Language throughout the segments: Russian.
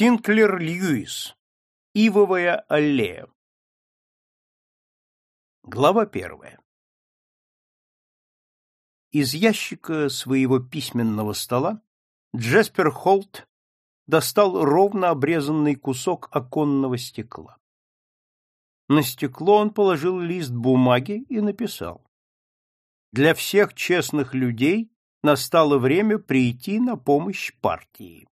Синклер Льюис. Ивовая аллея. Глава первая. Из ящика своего письменного стола Джеспер Холт достал ровно обрезанный кусок оконного стекла. На стекло он положил лист бумаги и написал. Для всех честных людей настало время прийти на помощь партии.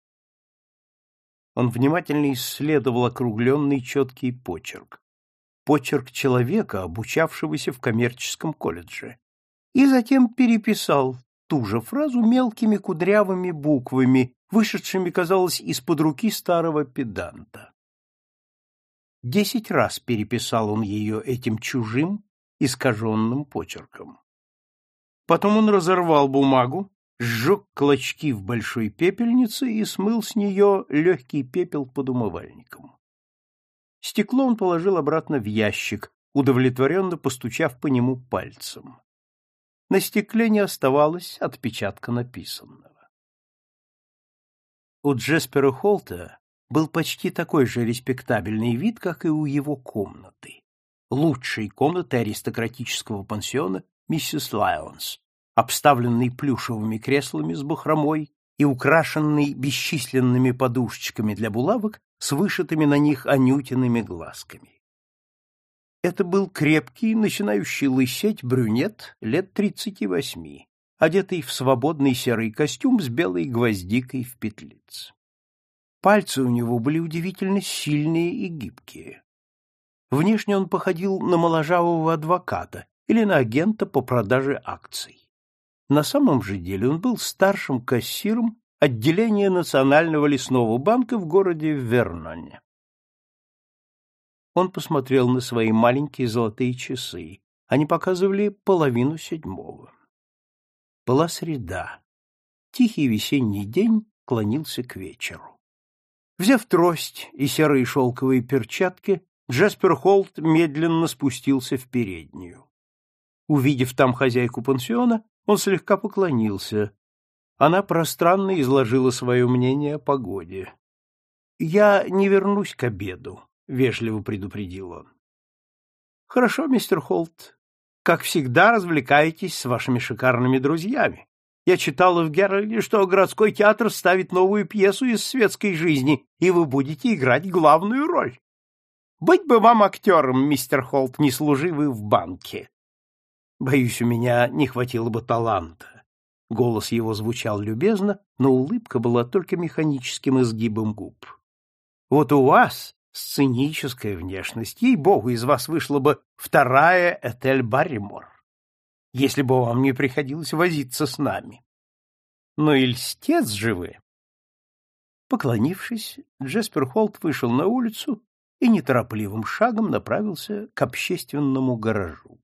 Он внимательно исследовал округленный четкий почерк. Почерк человека, обучавшегося в коммерческом колледже. И затем переписал ту же фразу мелкими кудрявыми буквами, вышедшими, казалось, из-под руки старого педанта. Десять раз переписал он ее этим чужим, искаженным почерком. Потом он разорвал бумагу, сжег клочки в большой пепельнице и смыл с нее легкий пепел под умывальником. Стекло он положил обратно в ящик, удовлетворенно постучав по нему пальцем. На стекле не оставалось отпечатка написанного. У Джеспера Холта был почти такой же респектабельный вид, как и у его комнаты. Лучшей комнаты аристократического пансиона миссис Лайонс, обставленный плюшевыми креслами с бахромой и украшенный бесчисленными подушечками для булавок с вышитыми на них анютиными глазками. Это был крепкий, начинающий лысеть брюнет лет тридцати восьми, одетый в свободный серый костюм с белой гвоздикой в петлице. Пальцы у него были удивительно сильные и гибкие. Внешне он походил на моложавого адвоката или на агента по продаже акций. На самом же деле он был старшим кассиром отделения Национального лесного банка в городе Верноне. Он посмотрел на свои маленькие золотые часы. Они показывали половину седьмого. Была среда. Тихий весенний день клонился к вечеру. Взяв трость и серые шелковые перчатки, Джаспер Холт медленно спустился в переднюю. Увидев там хозяйку пансиона, он слегка поклонился. Она пространно изложила свое мнение о погоде. «Я не вернусь к обеду», — вежливо предупредил он. «Хорошо, мистер Холт. Как всегда, развлекаетесь с вашими шикарными друзьями. Я читала в Геральде, что городской театр ставит новую пьесу из светской жизни, и вы будете играть главную роль. Быть бы вам актером, мистер Холт, не служи вы в банке. Боюсь, у меня не хватило бы таланта. Голос его звучал любезно, но улыбка была только механическим изгибом губ. Вот у вас сценическая внешность, ей-богу, из вас вышла бы вторая Этель Барримор, если бы вам не приходилось возиться с нами. Но и льстец же! Поклонившись, Джеспер Холт вышел на улицу и неторопливым шагом направился к общественному гаражу.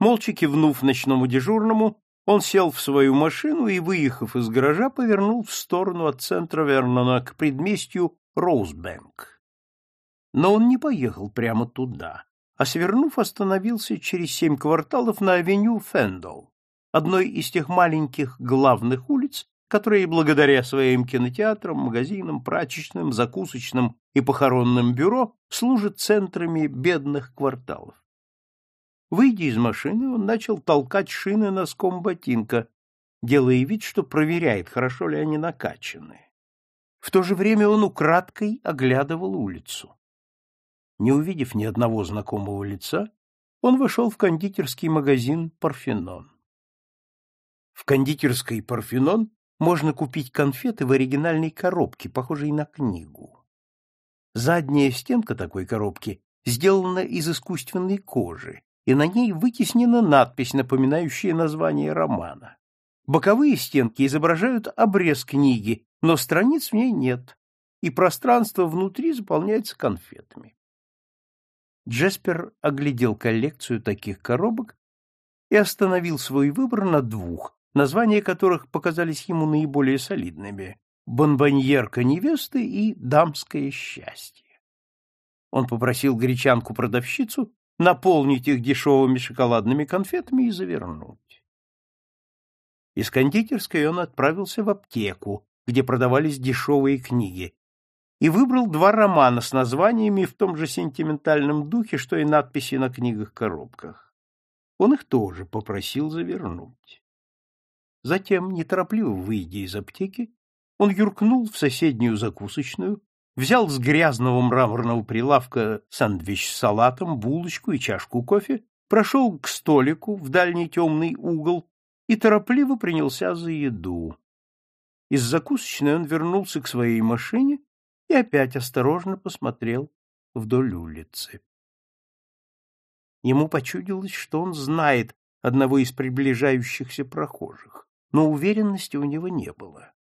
Молча кивнув ночному дежурному, он сел в свою машину и, выехав из гаража, повернул в сторону от центра Вернона к предместью Роузбэнк. Но он не поехал прямо туда, а, свернув, остановился через семь кварталов на авеню Фендл, одной из тех маленьких главных улиц, которые благодаря своим кинотеатрам, магазинам, прачечным, закусочным и похоронным бюро служат центрами бедных кварталов. Выйдя из машины, он начал толкать шины носком ботинка, делая вид, что проверяет, хорошо ли они накачаны. В то же время он украдкой оглядывал улицу. Не увидев ни одного знакомого лица, он вошел в кондитерский магазин «Парфенон». В кондитерской «Парфенон» можно купить конфеты в оригинальной коробке, похожей на книгу. Задняя стенка такой коробки сделана из искусственной кожи, и на ней вытеснена надпись, напоминающая название романа. Боковые стенки изображают обрез книги, но страниц в ней нет, и пространство внутри заполняется конфетами. Джеспер оглядел коллекцию таких коробок и остановил свой выбор на двух, названия которых показались ему наиболее солидными — «Бонбоньерка невесты» и «Дамское счастье». Он попросил гречанку-продавщицу наполнить их дешевыми шоколадными конфетами и завернуть. Из кондитерской он отправился в аптеку, где продавались дешевые книги. и выбрал два романа с названиями в том же сентиментальном духе, что и надписи на книгах-коробках. Он их тоже попросил завернуть. Затем, неторопливо выйдя из аптеки, он юркнул в соседнюю закусочную, взял с грязного мраморного прилавка сандвич с салатом, булочку и чашку кофе, прошел к столику в дальний темный угол и торопливо принялся за еду. Из закусочной он вернулся к своей машине и опять осторожно посмотрел вдоль улицы. Ему почудилось, что он знает одного из приближающихся прохожих, но уверенности у него не было.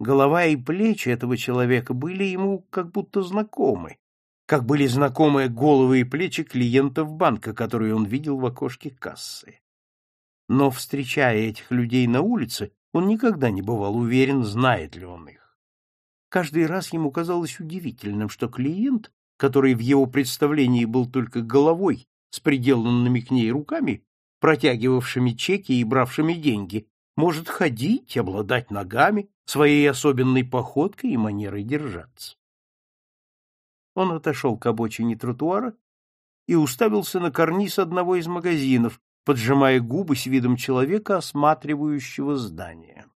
Голова и плечи этого человека были ему как будто знакомы, как были знакомы головы и плечи клиентов банка, которые он видел в окошке кассы. Но, встречая этих людей на улице, он никогда не бывал уверен, знает ли он их. Каждый раз ему казалось удивительным, что клиент, который в его представлении был только головой с приделанными к ней руками, протягивавшими чеки и бравшими деньги, может ходить, обладать ногами, своей особенной походкой и манерой держаться. Он отошел к обочине тротуара и уставился на карниз одного из магазинов, поджимая губы с видом человека, осматривающего здание.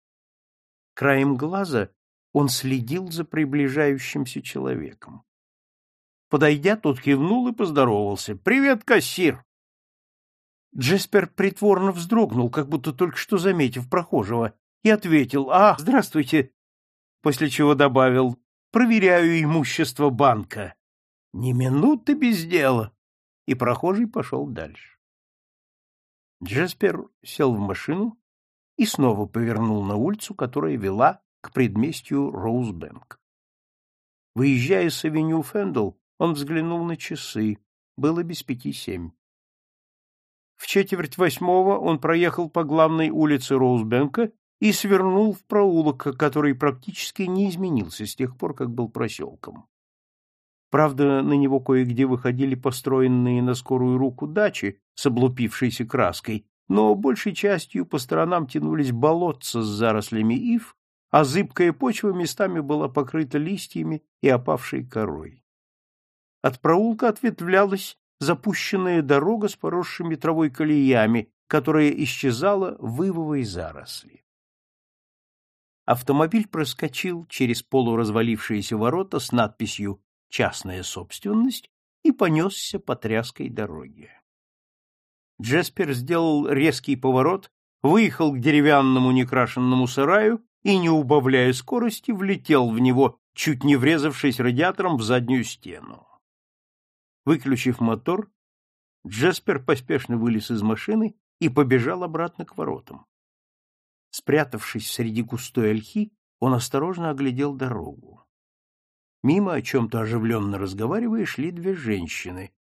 Краем глаза он следил за приближающимся человеком. Подойдя, тот кивнул и поздоровался. «Привет, кассир!» Джеспер притворно вздрогнул, как будто только что заметив прохожего, и ответил «А, здравствуйте», после чего добавил «Проверяю имущество банка». «Ни минуты без дела», и прохожий пошел дальше. Джеспер сел в машину и снова повернул на улицу, которая вела к предместью Роузбэнк. Выезжая с авеню Фендл, он взглянул на часы. Было без пяти семь. В четверть восьмого он проехал по главной улице Роузбенка и свернул в проулок, который практически не изменился с тех пор, как был проселком. Правда, на него кое-где выходили построенные на скорую руку дачи с облупившейся краской, но большей частью по сторонам тянулись болотца с зарослями ив, а зыбкая почва местами была покрыта листьями и опавшей корой. От проулка ответвлялась запущенная дорога с поросшими травой колеями, которая исчезала в ивовой заросли. Автомобиль проскочил через полуразвалившиеся ворота с надписью «Частная собственность» и понесся по тряской дороге. Джеспер сделал резкий поворот, выехал к деревянному некрашенному сараю и, не убавляя скорости, влетел в него, чуть не врезавшись радиатором в заднюю стену. Выключив мотор, Джеспер поспешно вылез из машины и побежал обратно к воротам. Спрятавшись среди густой ольхи, он осторожно оглядел дорогу. Мимо, о чем-то оживленно разговаривая, шли две женщины.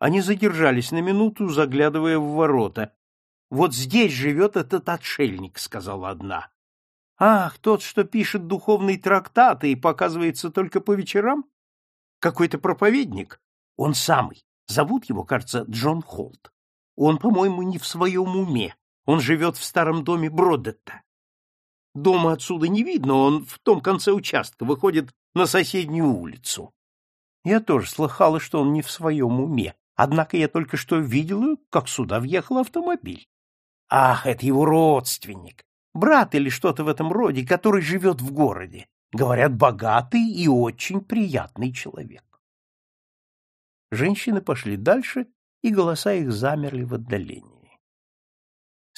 Они задержались на минуту, заглядывая в ворота. — Вот здесь живет этот отшельник, — сказала одна. — Ах, тот, что пишет духовные трактаты и показывается только по вечерам? Какой-то проповедник? Он самый. Зовут его, кажется, Джон Холт. Он, по-моему, не в своем уме. Он живет в старом доме Бродетта. Дома отсюда не видно, он в том конце участка выходит на соседнюю улицу. Я тоже слыхала, что он не в своем уме, однако я только что видела, как сюда въехал автомобиль. Ах, это его родственник, брат или что-то в этом роде, который живет в городе. Говорят, богатый и очень приятный человек. Женщины пошли дальше, и голоса их замерли в отдалении.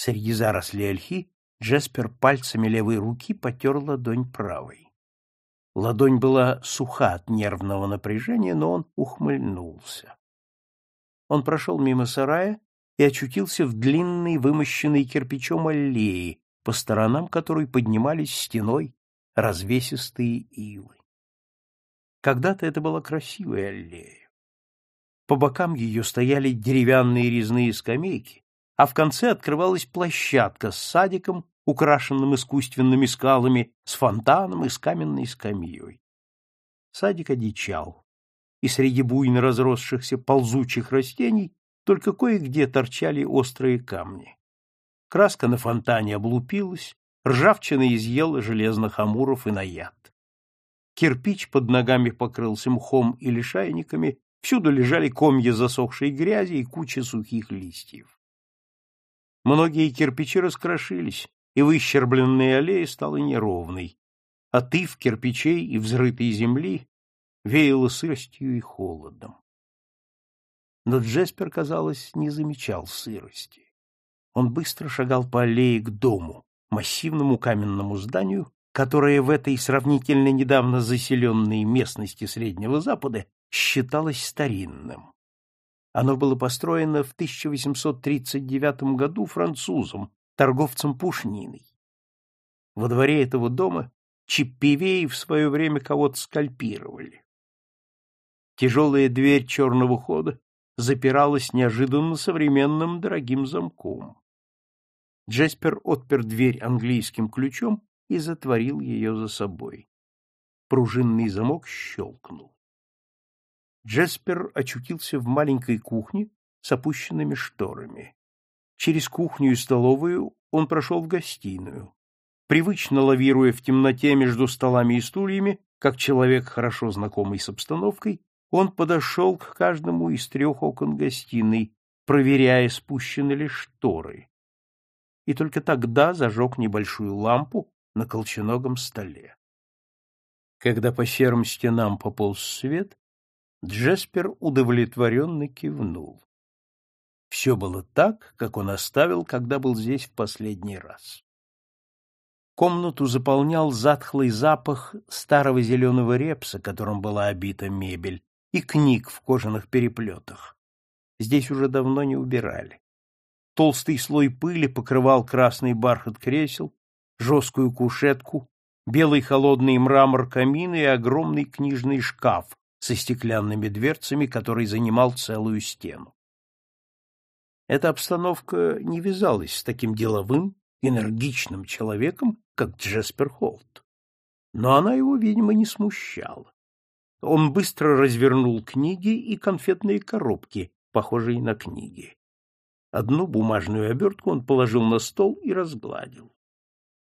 Среди зарослей ольхи Джеспер пальцами левой руки потер ладонь правой. Ладонь была суха от нервного напряжения, но он ухмыльнулся. Он прошел мимо сарая и очутился в длинной, вымощенной кирпичом аллее, по сторонам которой поднимались стеной развесистые ивы. Когда-то это была красивая аллея. По бокам ее стояли деревянные резные скамейки, а в конце открывалась площадка с садиком, украшенным искусственными скалами, с фонтаном и с каменной скамьей. Садик одичал, и среди буйно разросшихся ползучих растений только кое-где торчали острые камни. Краска на фонтане облупилась, ржавчина изъела железных амуров и наяд. Кирпич под ногами покрылся мхом и лишайниками, всюду лежали комья засохшей грязи и куча сухих листьев. Многие кирпичи раскрошились, и выщербленная аллея стала неровной. От ив кирпичей и взрытой земли веяло сыростью и холодом. Но Джеспер, казалось, не замечал сырости. Он быстро шагал по аллее к дому, массивному каменному зданию, которое в этой сравнительно недавно заселенной местности Среднего Запада считалось старинным. Оно было построено в 1839 году французом, торговцем пушниной. Во дворе этого дома чиппивеи в свое время кого-то скальпировали. Тяжелая дверь черного хода запиралась неожиданно современным дорогим замком. Джеспер отпер дверь английским ключом и затворил ее за собой. Пружинный замок щелкнул. Джеспер очутился в маленькой кухне с опущенными шторами. Через кухню и столовую он прошел в гостиную. Привычно лавируя в темноте между столами и стульями, как человек, хорошо знакомый с обстановкой, он подошел к каждому из трех окон гостиной, проверяя, спущены ли шторы. И только тогда зажег небольшую лампу на колченогом столе. Когда по серым стенам пополз свет, Джеспер удовлетворенно кивнул. Все было так, как он оставил, когда был здесь в последний раз. Комнату заполнял затхлый запах старого зеленого репса, которым была обита мебель, и книг в кожаных переплетах. Здесь уже давно не убирали. Толстый слой пыли покрывал красный бархат кресел, жесткую кушетку, белый холодный мрамор камина и огромный книжный шкаф со стеклянными дверцами, который занимал целую стену. Эта обстановка не вязалась с таким деловым, энергичным человеком, как Джеспер Холт. Но она его, видимо, не смущала. Он быстро развернул книги и конфетные коробки, похожие на книги. Одну бумажную обертку он положил на стол и разгладил.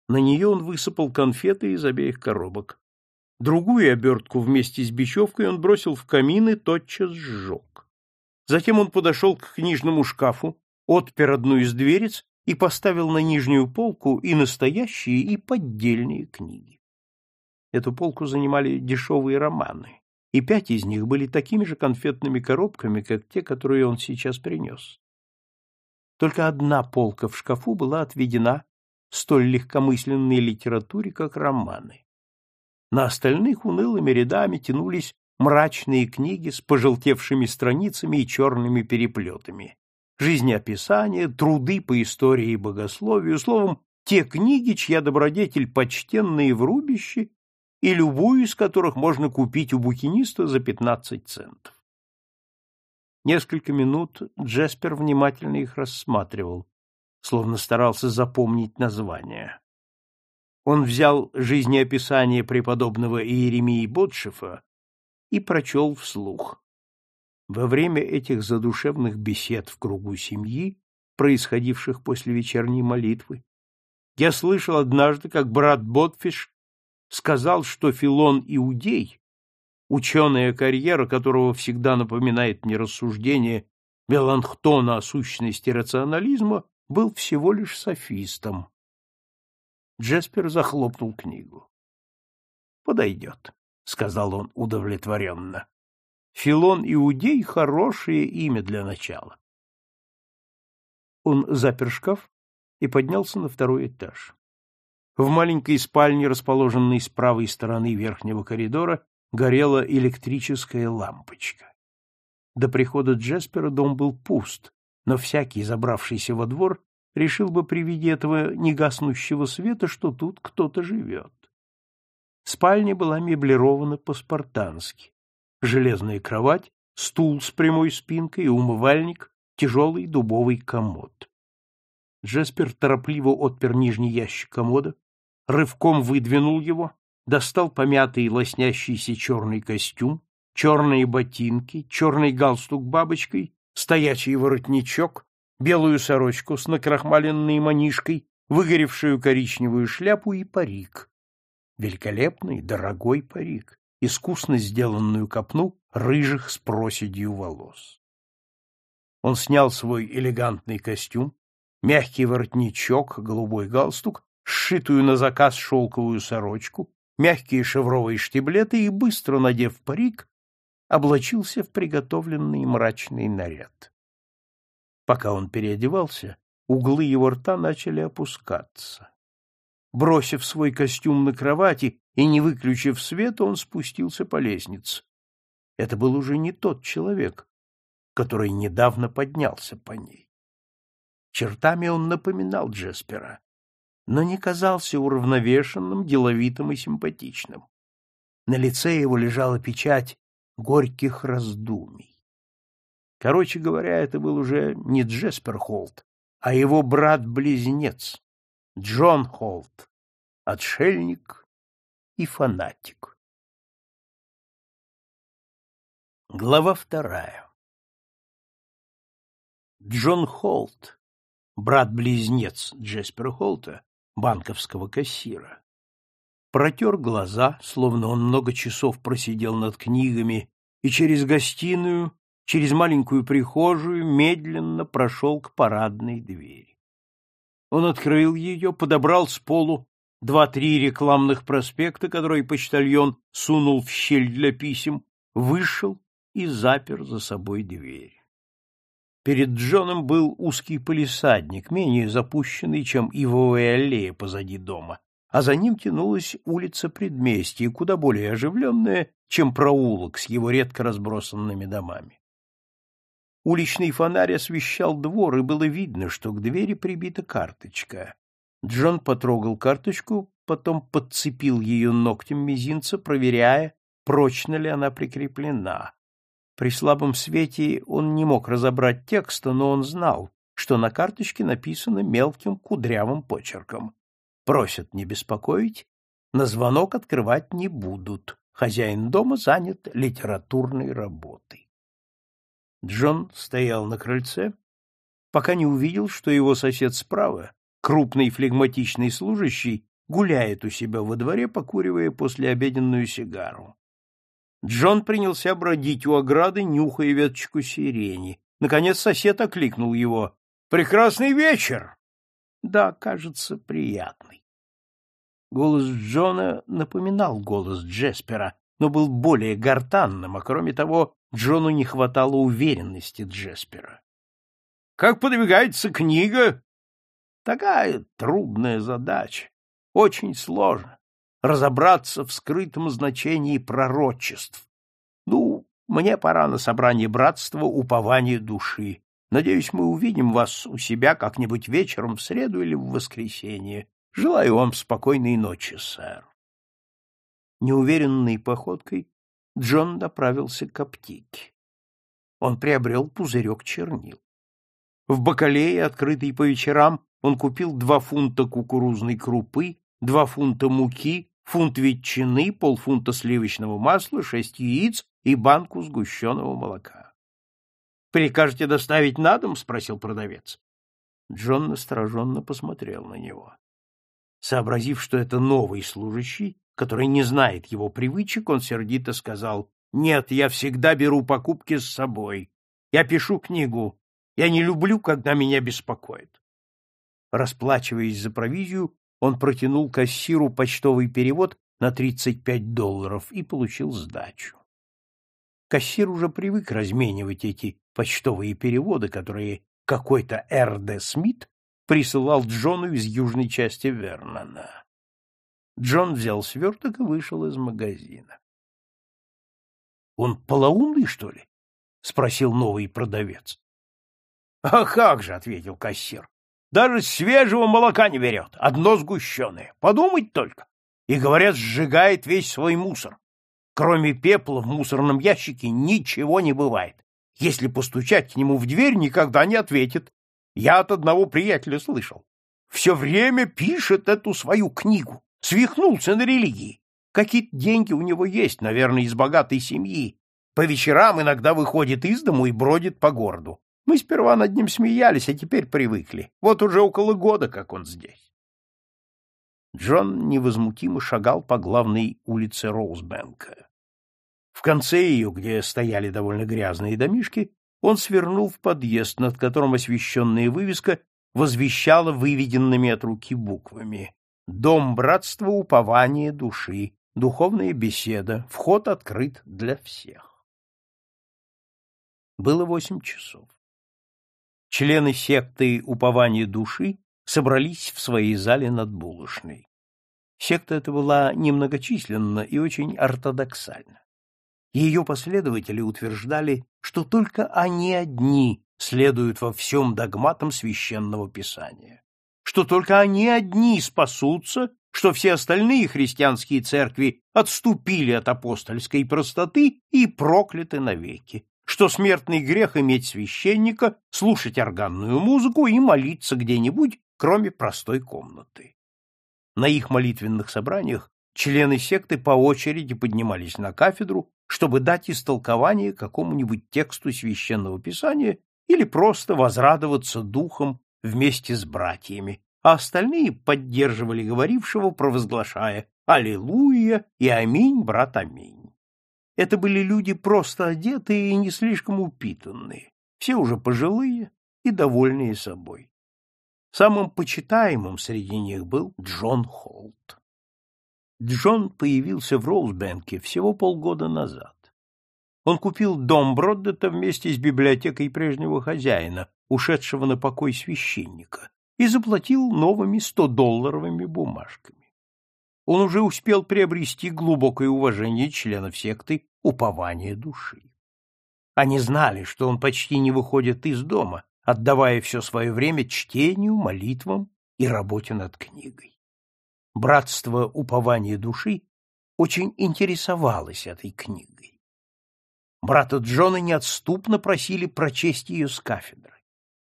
На нее он высыпал конфеты из обеих коробок. Другую обертку вместе с бечевкой он бросил в камин и тотчас сжег. Затем он подошел к книжному шкафу, отпер одну из дверец и поставил на нижнюю полку и настоящие, и поддельные книги. Эту полку занимали дешевые романы, и пять из них были такими же конфетными коробками, как те, которые он сейчас принес. Только одна полка в шкафу была отведена столь легкомысленной литературе, как романы. На остальных унылыми рядами тянулись мрачные книги с пожелтевшими страницами и черными переплетами, жизнеописания, труды по истории и богословию, словом, те книги, чья добродетель почтенные в рубище и любую из которых можно купить у букиниста за пятнадцать центов. Несколько минут Джеспер внимательно их рассматривал, словно старался запомнить название. Он взял жизнеописание преподобного Иеремии Ботшефа и прочел вслух. Во время этих задушевных бесед в кругу семьи, происходивших после вечерней молитвы, я слышал однажды, как брат Ботфиш сказал, что Филон Иудей, ученая карьера которого всегда напоминает мне рассуждение Меланхтона о сущности рационализма, был всего лишь софистом. Джеспер захлопнул книгу. «Подойдет», — сказал он удовлетворенно. «Филон Иудей — хорошее имя для начала». Он запер шкаф и поднялся на второй этаж. В маленькой спальне, расположенной с правой стороны верхнего коридора, горела электрическая лампочка. До прихода Джеспера дом был пуст, но всякий, забравшийся во двор, решил бы при виде этого негаснущего света, что тут кто-то живет. Спальня была меблирована по-спартански. Железная кровать, стул с прямой спинкой и умывальник, тяжелый дубовый комод. Джеспер торопливо отпер нижний ящик комода, рывком выдвинул его, достал помятый лоснящийся черный костюм, черные ботинки, черный галстук бабочкой, стоячий воротничок, белую сорочку с накрахмаленной манишкой, выгоревшую коричневую шляпу и парик. великолепный, дорогой парик, искусно сделанную копну рыжих с проседью волос. Он снял свой элегантный костюм, мягкий воротничок, голубой галстук, сшитую на заказ шелковую сорочку, мягкие шевровые штиблеты и, быстро надев парик, облачился в приготовленный мрачный наряд. Пока он переодевался, углы его рта начали опускаться. Бросив свой костюм на кровати и не выключив свет, он спустился по лестнице. Это был уже не тот человек, который недавно поднялся по ней. Чертами он напоминал Джеспера, но не казался уравновешенным, деловитым и симпатичным. На лице его лежала печать горьких раздумий. Короче говоря, это был уже не Джеспер Холт, а его брат-близнец, Джон Холт, отшельник и фанатик. Глава вторая Джон Холт, брат-близнец Джеспера Холта, банковского кассира, протер глаза, словно он много часов просидел над книгами, и через гостиную, через маленькую прихожую медленно прошел к парадной двери. Он открыл ее, подобрал с полу два-три рекламных проспекта, которые почтальон сунул в щель для писем, вышел и запер за собой дверь. Перед Джоном был узкий полисадник, менее запущенный, чем ивовая аллея позади дома, а за ним тянулась улица предместья, куда более оживленная, чем проулок с его редко разбросанными домами. Уличный фонарь освещал двор, и было видно, что к двери прибита карточка. Джон потрогал карточку, потом подцепил ее ногтем мизинца, проверяя, прочно ли она прикреплена. При слабом свете он не мог разобрать текста, но он знал, что на карточке написано мелким кудрявым почерком. Просят не беспокоить, на звонок открывать не будут. Хозяин дома занят литературной работой. Джон стоял на крыльце, пока не увидел, что его сосед справа, крупный флегматичный служащий, гуляет у себя во дворе, покуривая послеобеденную сигару. Джон принялся бродить у ограды, нюхая веточку сирени. Наконец сосед окликнул его. «Прекрасный вечер!» Да, кажется, приятный. Голос Джона напоминал голос Джеспера, но был более гортанным, а кроме того, Джону не хватало уверенности Джеспера. — Как подвигается книга? — Такая трудная задача. Очень сложно разобраться в скрытом значении пророчеств. Ну, мне пора на собрание братства упования души. Надеюсь, мы увидим вас у себя как-нибудь вечером в среду или в воскресенье. Желаю вам спокойной ночи, сэр. Неуверенной походкой Джон направился к аптеке. Он приобрел пузырек чернил. В бакалее, открытой по вечерам, он купил два фунта кукурузной крупы, два фунта муки, фунт ветчины, полфунта сливочного масла, шесть яиц и банку сгущенного молока. Прикажете доставить на дом? спросил продавец. Джон настороженно посмотрел на него. Сообразив, что это новый служащий, который не знает его привычек, он сердито сказал, «Нет, я всегда беру покупки с собой. Я пишу книгу. Я не люблю, когда меня беспокоят». Расплачиваясь за провизию, он протянул кассиру почтовый перевод на 35 долларов и получил сдачу. Кассир уже привык разменивать эти почтовые переводы, которые какой-то Р.Д. Смит присылал Джону из южной части Вернона. Джон взял сверток и вышел из магазина. — Он полоумный, что ли? — спросил новый продавец. — А как же, — ответил кассир. — Даже свежего молока не берет, одно сгущенное. Подумать только. И, говорят, сжигает весь свой мусор. Кроме пепла в мусорном ящике ничего не бывает. Если постучать к нему в дверь, никогда не ответит. Я от одного приятеля слышал. Все время пишет эту свою книгу. Свихнулся на религии. Какие-то деньги у него есть, наверное, из богатой семьи. По вечерам иногда выходит из дому и бродит по городу. Мы сперва над ним смеялись, а теперь привыкли. Вот уже около года, как он здесь. Джон невозмутимо шагал по главной улице Роузбенка. В конце ее, где стояли довольно грязные домишки, он свернул в подъезд, над которым освещенная вывеска возвещала выведенными от руки буквами «Дом братства упования души, духовная беседа, вход открыт для всех». Было восемь часов. Члены секты упования души собрались в своей зале над булочной. Секта эта была немногочисленна и очень ортодоксальна. Ее последователи утверждали, что только они одни следуют во всем догматам священного писания, что только они одни спасутся, что все остальные христианские церкви отступили от апостольской простоты и прокляты навеки, что смертный грех иметь священника, слушать органную музыку и молиться где-нибудь, кроме простой комнаты. На их молитвенных собраниях члены секты по очереди поднимались на кафедру, чтобы дать истолкование какому-нибудь тексту священного писания или просто возрадоваться духом вместе с братьями, а остальные поддерживали говорившего, провозглашая «Аллилуйя» и «Аминь, брат, аминь». Это были люди просто одетые и не слишком упитанные, все уже пожилые и довольные собой. Самым почитаемым среди них был Джон Холт. Джон появился в Роузбенке всего полгода назад. Он купил дом Броддета вместе с библиотекой прежнего хозяина, ушедшего на покой священника, и заплатил новыми 100-долларовыми бумажками. Он уже успел приобрести глубокое уважение членов секты упования души. Они знали, что он почти не выходит из дома, отдавая все свое время чтению, молитвам и работе над книгой. Братство упования души очень интересовалось этой книгой. Брата Джона неотступно просили прочесть ее с кафедры.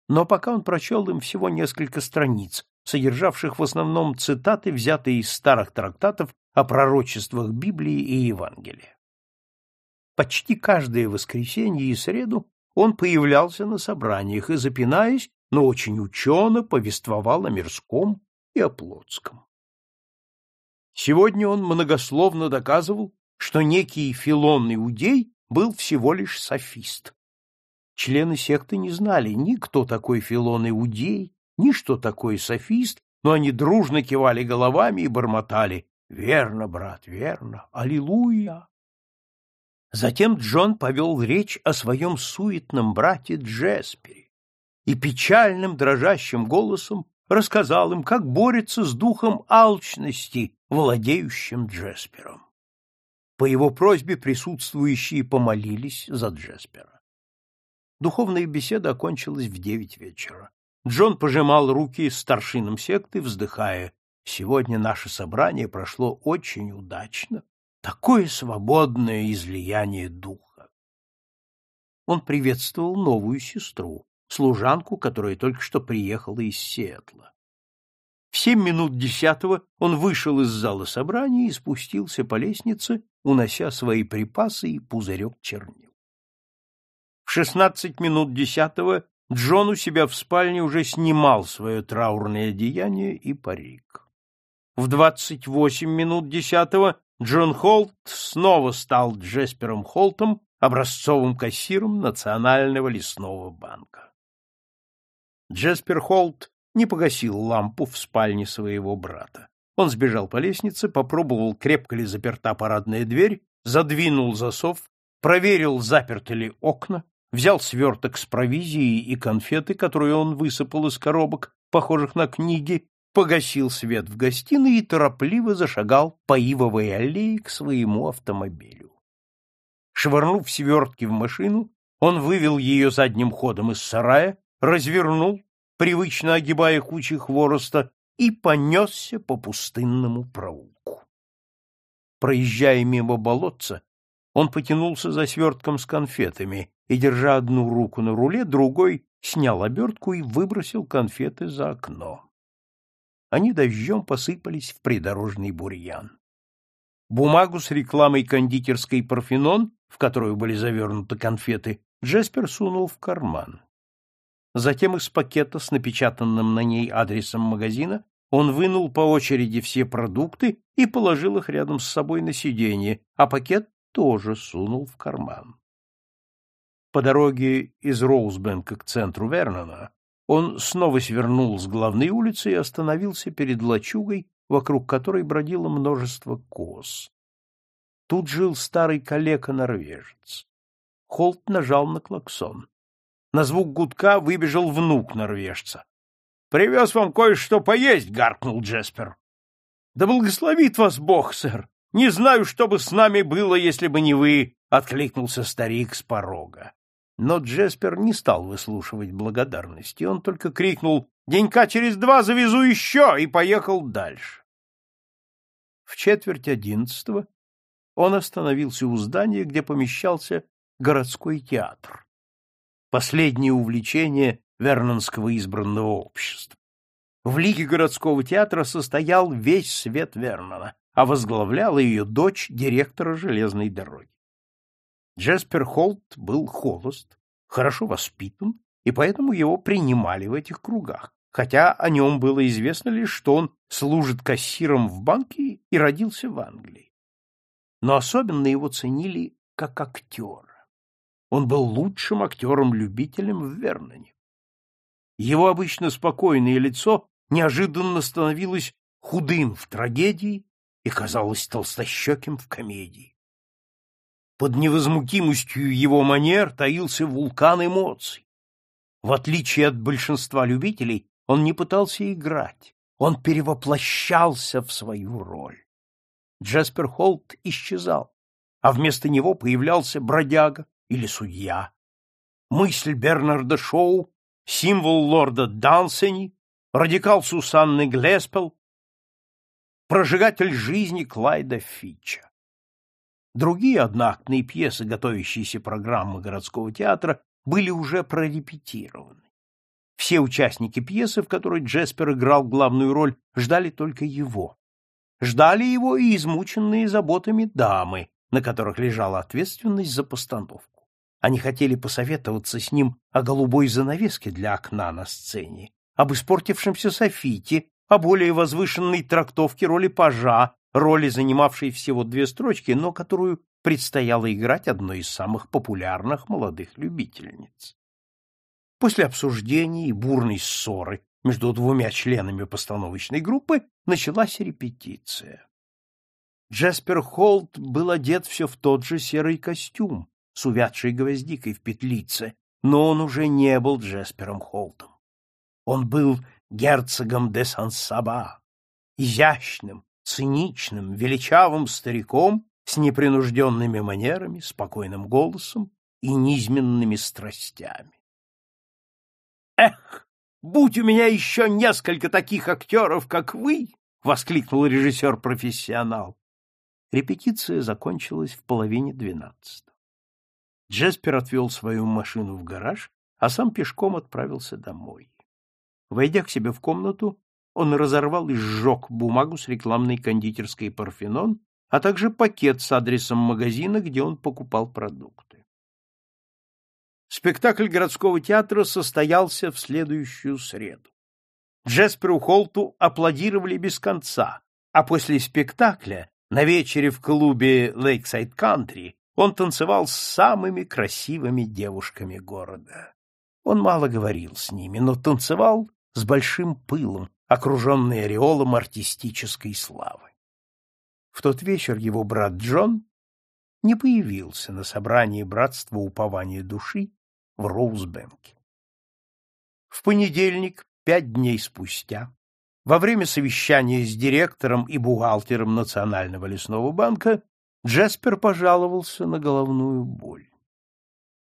Но пока он прочел им всего несколько страниц, содержавших в основном цитаты, взятые из старых трактатов о пророчествах Библии и Евангелия. Почти каждое воскресенье и среду он появлялся на собраниях и, запинаясь, но очень учено повествовал о мирском и о плотском. Сегодня он многословно доказывал, что некий Филон Иудей был всего лишь софист. Члены секты не знали ни кто такой Филон Иудей, ни что такое софист, но они дружно кивали головами и бормотали «Верно, брат, верно! Аллилуйя!» Затем Джон повел речь о своем суетном брате Джеспере и печальным дрожащим голосом рассказал им, как борется с духом алчности, владеющим Джеспером. По его просьбе присутствующие помолились за Джеспера. Духовная беседа окончилась в девять вечера. Джон пожимал руки старшинам секты, вздыхая, «Сегодня наше собрание прошло очень удачно. Такое свободное излияние духа». Он приветствовал новую сестру, служанку, которая только что приехала из Сиэтла. В семь минут десятого он вышел из зала собрания и спустился по лестнице, унося свои припасы и пузырек чернил. В шестнадцать минут десятого Джон у себя в спальне уже снимал свое траурное одеяние и парик. В двадцать восемь минут десятого Джон Холт снова стал Джеспером Холтом, образцовым кассиром Национального лесного банка. Джеспер Холт не погасил лампу в спальне своего брата. Он сбежал по лестнице, попробовал, крепко ли заперта парадная дверь, задвинул засов, проверил, заперты ли окна, взял сверток с провизией и конфеты, которые он высыпал из коробок, похожих на книги, погасил свет в гостиной и торопливо зашагал по ивовой аллее к своему автомобилю. Швырнув свертки в машину, он вывел ее задним ходом из сарая, развернул, привычно огибая кучи хвороста, и понесся по пустынному проулку. Проезжая мимо болотца, он потянулся за свертком с конфетами и, держа одну руку на руле, другой снял обертку и выбросил конфеты за окно. Они дождем посыпались в придорожный бурьян. Бумагу с рекламой кондитерской «Парфенон», в которую были завернуты конфеты, Джеспер сунул в карман. Затем из пакета с напечатанным на ней адресом магазина Он вынул по очереди все продукты и положил их рядом с собой на сиденье, а пакет тоже сунул в карман. По дороге из Роузбенка к центру Вернона он снова свернул с главной улицы и остановился перед лачугой, вокруг которой бродило множество коз. Тут жил старый калека-норвежец. Холт нажал на клаксон. На звук гудка выбежал внук норвежца. — Привез вам кое-что поесть, — гаркнул Джеспер. — Да благословит вас Бог, сэр. Не знаю, что бы с нами было, если бы не вы, — откликнулся старик с порога. Но Джеспер не стал выслушивать благодарности, он только крикнул «Денька через два завезу еще!» и поехал дальше. В четверть одиннадцатого он остановился у здания, где помещался городской театр. Последнее увлечение Вернонского избранного общества. В лиге городского театра состоял весь свет Вернона, а возглавляла ее дочь директора железной дороги. Джеспер Холт был холост, хорошо воспитан, и поэтому его принимали в этих кругах, хотя о нем было известно лишь, что он служит кассиром в банке и родился в Англии. Но особенно его ценили как актера. Он был лучшим актером-любителем в Верноне. Его обычно спокойное лицо неожиданно становилось худым в трагедии и казалось толстощеким в комедии. Под невозмутимостью его манер таился вулкан эмоций. В отличие от большинства любителей, он не пытался играть, он перевоплощался в свою роль. Джаспер Холт исчезал, а вместо него появлялся бродяга или судья. Мысль Бернарда Шоу, символ лорда Дансени, радикал Сусанны Глеспел, прожигатель жизни Клайда Фитча. Другие одноактные пьесы, готовящиеся программы городского театра, были уже прорепетированы. Все участники пьесы, в которой Джеспер играл главную роль, ждали только его. Ждали его и измученные заботами дамы, на которых лежала ответственность за постановку. Они хотели посоветоваться с ним о голубой занавеске для окна на сцене, об испортившемся софите, о более возвышенной трактовке роли пажа, роли, занимавшей всего две строчки, но которую предстояло играть одной из самых популярных молодых любительниц. После обсуждений и бурной ссоры между двумя членами постановочной группы началась репетиция. Джаспер Холт был одет все в тот же серый костюм с увядшей гвоздикой в петлице, но он уже не был Джаспером Холтом. Он был герцогом де Сан-Саба, изящным, циничным, величавым стариком с непринужденными манерами, спокойным голосом и низменными страстями. «Эх, будь у меня еще несколько таких актеров, как вы!» — воскликнул режиссер-профессионал. Репетиция закончилась в половине двенадцатого. Джеспер отвел свою машину в гараж, а сам пешком отправился домой. Войдя к себе в комнату, он разорвал и сжег бумагу с рекламной кондитерской «Парфенон», а также пакет с адресом магазина, где он покупал продукты. Спектакль городского театра состоялся в следующую среду. Джесперу Холту аплодировали без конца, а после спектакля на вечере в клубе Lakeside Country он танцевал с самыми красивыми девушками города. Он мало говорил с ними, но танцевал с большим пылом, окруженный ореолом артистической славы. В тот вечер его брат Джон не появился на собрании братства упования души в Роузбенке. В понедельник, пять дней спустя, во время совещания с директором и бухгалтером Национального лесного банка, Джеспер пожаловался на головную боль.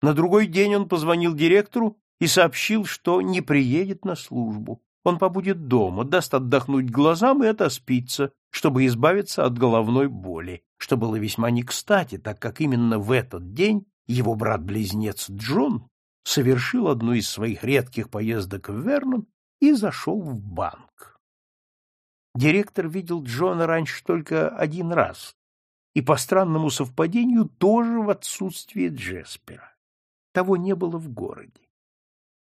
На другой день он позвонил директору и сообщил, что не приедет на службу. Он побудет дома, даст отдохнуть глазам и отоспится, чтобы избавиться от головной боли, что было весьма не кстати, так как именно в этот день его брат-близнец Джон совершил одну из своих редких поездок в Вернон и зашел в банк. Директор видел Джона раньше только один раз, и по странному совпадению тоже в отсутствие Джеспера. Того не было в городе.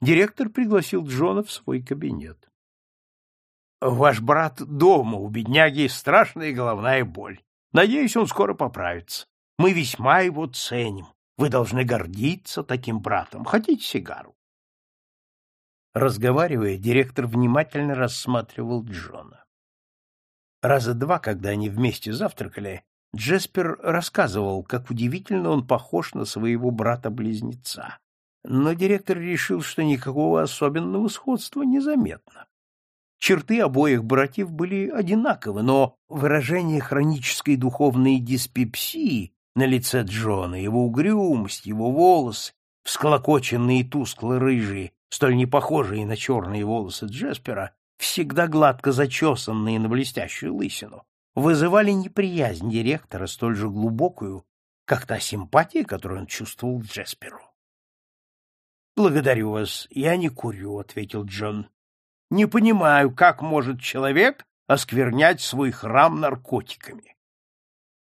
Директор пригласил Джона в свой кабинет. Ваш брат дома, у бедняги страшная головная боль. Надеюсь, он скоро поправится. Мы весьма его ценим. Вы должны гордиться таким братом. Хотите сигару? Разговаривая, директор внимательно рассматривал Джона. Раза два, когда они вместе завтракали, Джеспер рассказывал, как удивительно он похож на своего брата-близнеца. Но директор решил, что никакого особенного сходства незаметно. Черты обоих братьев были одинаковы, но выражение хронической духовной диспепсии на лице Джона, его угрюмость, его волосы, всклокоченные тускло-рыжие, столь не похожие на черные волосы Джеспера, всегда гладко зачесанные на блестящую лысину, вызывали неприязнь директора столь же глубокую, как та симпатия, которую он чувствовал Джесперу. «Благодарю вас, я не курю», — ответил Джон. Не понимаю, как может человек осквернять свой храм наркотиками.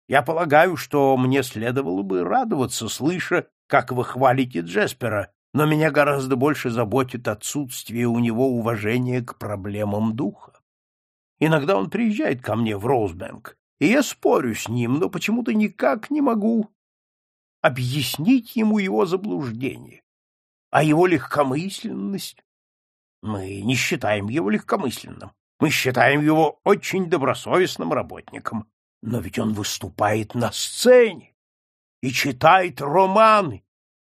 Я полагаю, что мне следовало бы радоваться, слыша, как вы хвалите Джеспера, но меня гораздо больше заботит отсутствие у него уважения к проблемам духа. Иногда он приезжает ко мне в Роузбэнк, и я спорю с ним, но почему-то никак не могу объяснить ему его заблуждение. А его легкомысленность мы не считаем его легкомысленным. Мы считаем его очень добросовестным работником. Но ведь он выступает на сцене и читает романы.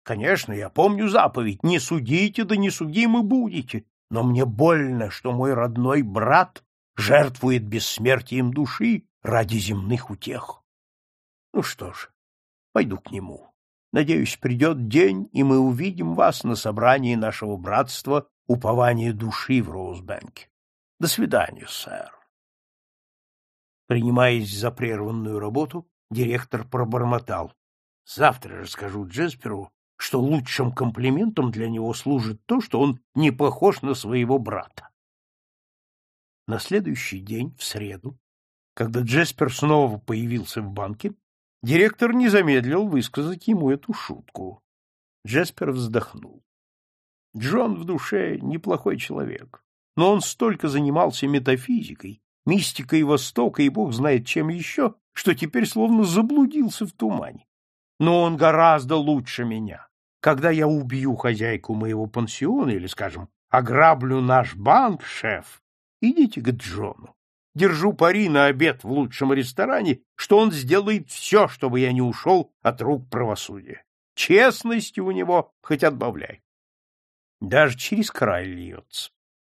Конечно, я помню заповедь «Не судите, да не судимы будете». Но мне больно, что мой родной брат жертвует бессмертием души ради земных утех. Ну что ж, пойду к нему. Надеюсь, придет день, и мы увидим вас на собрании нашего братства упование души в Роузбенке. До свидания, сэр. Принимаясь за прерванную работу, директор пробормотал. Завтра расскажу Джесперу, что лучшим комплиментом для него служит то, что он не похож на своего брата. На следующий день, в среду, когда Джеспер снова появился в банке, директор не замедлил высказать ему эту шутку. Джеспер вздохнул. Джон в душе неплохой человек, но он столько занимался метафизикой, мистикой Востока и бог знает чем еще, что теперь словно заблудился в тумане. Но он гораздо лучше меня. Когда я убью хозяйку моего пансиона или, скажем, ограблю наш банк, шеф, идите к Джону. Держу пари на обед в лучшем ресторане, что он сделает все, чтобы я не ушел от рук правосудия. Честности у него хоть отбавляй. Даже через край льется.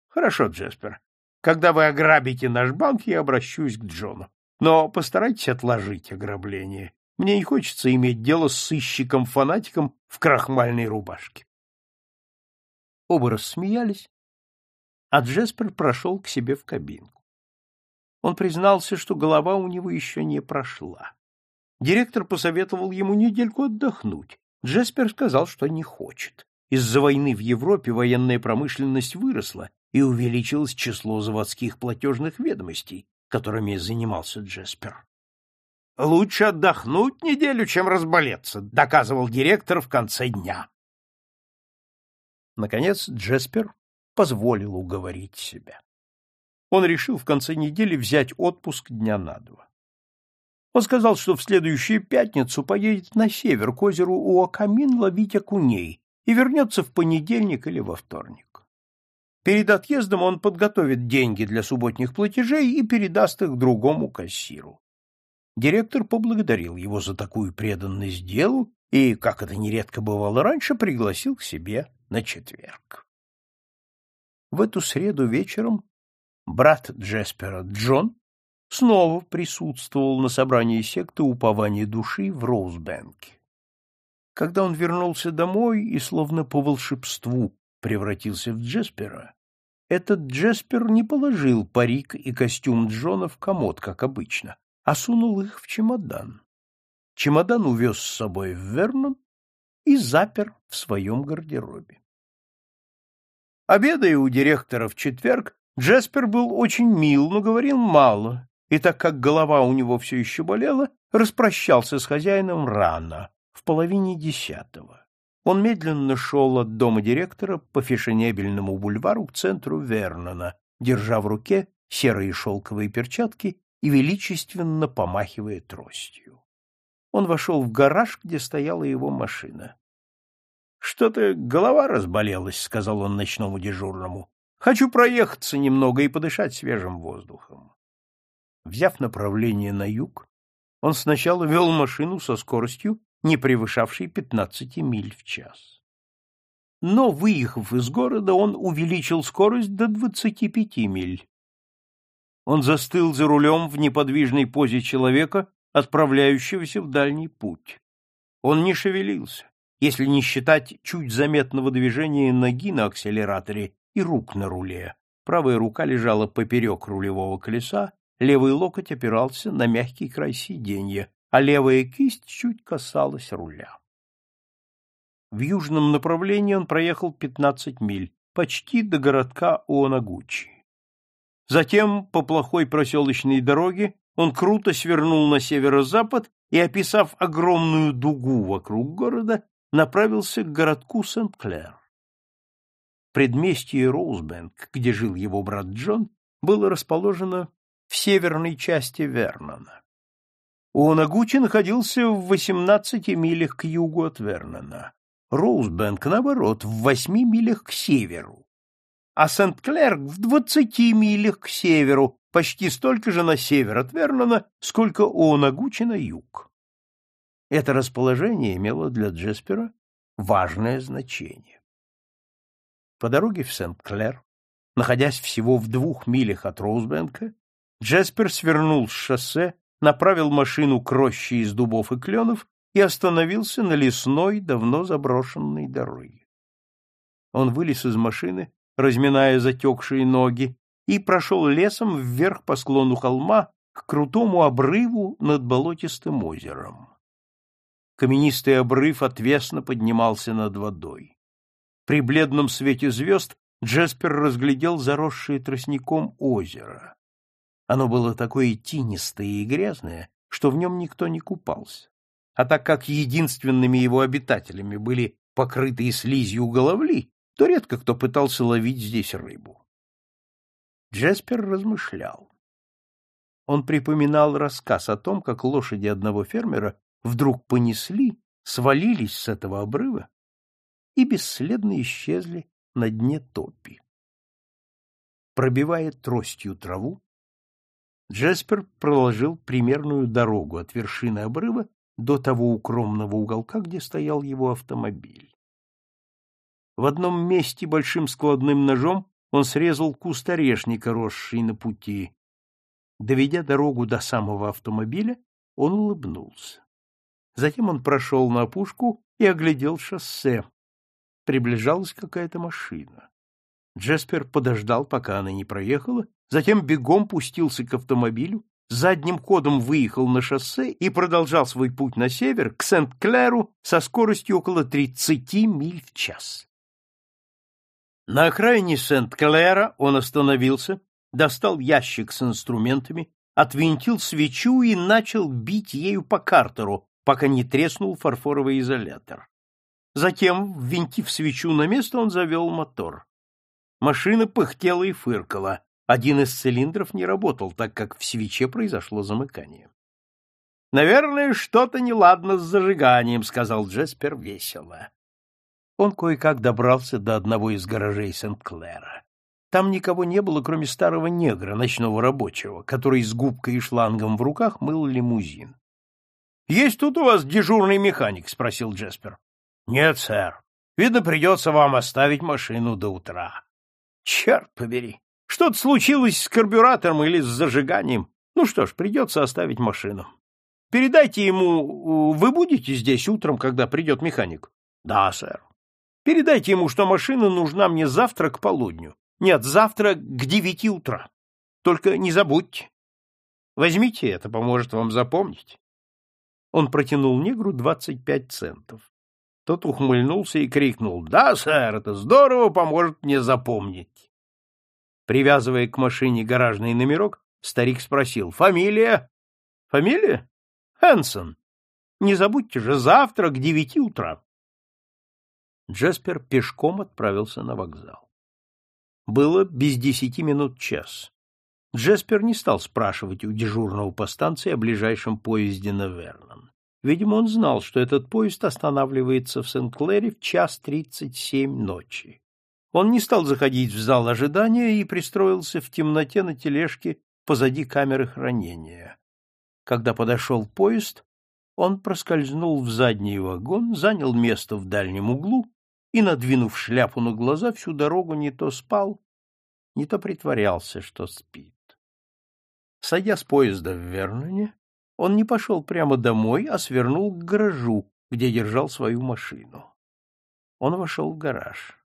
Хорошо, Джеспер. Когда вы ограбите наш банк, я обращусь к Джону. Но постарайтесь отложить ограбление. Мне не хочется иметь дело с сыщиком-фанатиком в крахмальной рубашке. Оба рассмеялись, а Джеспер прошел к себе в кабинку. Он признался, что голова у него еще не прошла. Директор посоветовал ему недельку отдохнуть. Джеспер сказал, что не хочет. Из-за войны в Европе военная промышленность выросла и увеличилось число заводских платежных ведомостей, которыми занимался Джеспер. «Лучше отдохнуть неделю, чем разболеться», — доказывал директор в конце дня. Наконец Джеспер позволил уговорить себя. Он решил в конце недели взять отпуск дня на два. Он сказал, что в следующую пятницу поедет на север к озеру Уакамин ловить окуней, и вернется в понедельник или во вторник. Перед отъездом он подготовит деньги для субботних платежей и передаст их другому кассиру. Директор поблагодарил его за такую преданность делу и, как это нередко бывало раньше, пригласил к себе на четверг. В эту среду вечером брат Джеспера Джон снова присутствовал на собрании секты упования души в Роузбенке. Когда он вернулся домой и словно по волшебству превратился в Джеспера, этот Джеспер не положил парик и костюм Джона в комод, как обычно, а сунул их в чемодан. Чемодан увез с собой в Вернон и запер в своем гардеробе. Обедая у директора в четверг, Джеспер был очень мил, но говорил мало, и так как голова у него все еще болела, распрощался с хозяином рано, в половине десятого. Он медленно шел от дома директора по фешенебельному бульвару к центру Вернона, держа в руке серые шелковые перчатки и величественно помахивая тростью. Он вошел в гараж, где стояла его машина. — Что-то голова разболелась, — сказал он ночному дежурному. — Хочу проехаться немного и подышать свежим воздухом. Взяв направление на юг, он сначала вел машину со скоростью, не превышавшей 15 миль в час. Но, выехав из города, он увеличил скорость до 25 миль. Он застыл за рулем в неподвижной позе человека, отправляющегося в дальний путь. Он не шевелился, если не считать чуть заметного движения ноги на акселераторе и рук на руле. Правая рука лежала поперек рулевого колеса, левый локоть опирался на мягкий край сиденья, а левая кисть чуть касалась руля. В южном направлении он проехал 15 миль, почти до городка Уонагучи. Затем по плохой проселочной дороге он круто свернул на северо-запад и, описав огромную дугу вокруг города, направился к городку Сент-Клер. Предместье Роузбенк, где жил его брат Джон, было расположено в северной части Вернона. Уонагучи находился в 18 милях к югу от Вернона. Роузбенк, наоборот, в 8 милях к северу. А Сент-Клер в 20 милях к северу, почти столько же на север от Вернона, сколько Уонагучи на юг. Это расположение имело для Джеспера важное значение. По дороге в Сент-Клер, находясь всего в двух милях от Роузбенка, Джеспер свернул с шоссе, направил машину к роще из дубов и кленов и остановился на лесной, давно заброшенной дороге. Он вылез из машины, разминая затекшие ноги, и прошел лесом вверх по склону холма к крутому обрыву над болотистым озером. Каменистый обрыв отвесно поднимался над водой. При бледном свете звезд Джеспер разглядел заросшее тростником озеро. Оно было такое тинистое и грязное, что в нем никто не купался. А так как единственными его обитателями были покрытые слизью головли, то редко кто пытался ловить здесь рыбу. Джеспер размышлял. Он припоминал рассказ о том, как лошади одного фермера вдруг понесли, свалились с этого обрыва и бесследно исчезли на дне топи. Пробивая тростью траву, Джеспер проложил примерную дорогу от вершины обрыва до того укромного уголка, где стоял его автомобиль. В одном месте большим складным ножом он срезал куст орешника, росший на пути. Доведя дорогу до самого автомобиля, он улыбнулся. Затем он прошел на опушку и оглядел шоссе. Приближалась какая-то машина. Джеспер подождал, пока она не проехала, затем бегом пустился к автомобилю, задним ходом выехал на шоссе и продолжал свой путь на север, к Сент-Клеру, со скоростью около 30 миль в час. На окраине Сент-Клера он остановился, достал ящик с инструментами, отвинтил свечу и начал бить ею по картеру, пока не треснул фарфоровый изолятор. Затем, ввинтив свечу на место, он завел мотор. Машина пыхтела и фыркала. Один из цилиндров не работал, так как в свече произошло замыкание. «Наверное, что-то неладно с зажиганием», — сказал Джеспер весело. Он кое-как добрался до одного из гаражей Сент-Клэра. Там никого не было, кроме старого негра, ночного рабочего, который с губкой и шлангом в руках мыл лимузин. — Есть тут у вас дежурный механик? — спросил Джеспер. — Нет, сэр. Видно, придется вам оставить машину до утра. — Черт побери! Что-то случилось с карбюратором или с зажиганием. Ну что ж, придется оставить машину. Передайте ему... Вы будете здесь утром, когда придет механик? Да, сэр. Передайте ему, что машина нужна мне завтра к полудню. Нет, завтра к девяти утра. Только не забудьте. Возьмите это, поможет вам запомнить. Он протянул негру двадцать пять центов. Тот ухмыльнулся и крикнул. — Да, сэр, это здорово поможет мне запомнить. Привязывая к машине гаражный номерок, старик спросил. — Фамилия? — Фамилия? — Хэнсон. Не забудьте же, завтра к девяти утра. Джеспер пешком отправился на вокзал. Было без десяти минут час. Джеспер не стал спрашивать у дежурного по станции о ближайшем поезде на Вернон. Видимо, он знал, что этот поезд останавливается в Сент-Клэре в час тридцать семь ночи. Он не стал заходить в зал ожидания и пристроился в темноте на тележке позади камеры хранения. Когда подошел поезд, он проскользнул в задний вагон, занял место в дальнем углу и, надвинув шляпу на глаза, всю дорогу не то спал, не то притворялся, что спит. Сойдя с поезда в Верноне, он не пошел прямо домой, а свернул к гаражу, где держал свою машину. Он вошел в гараж.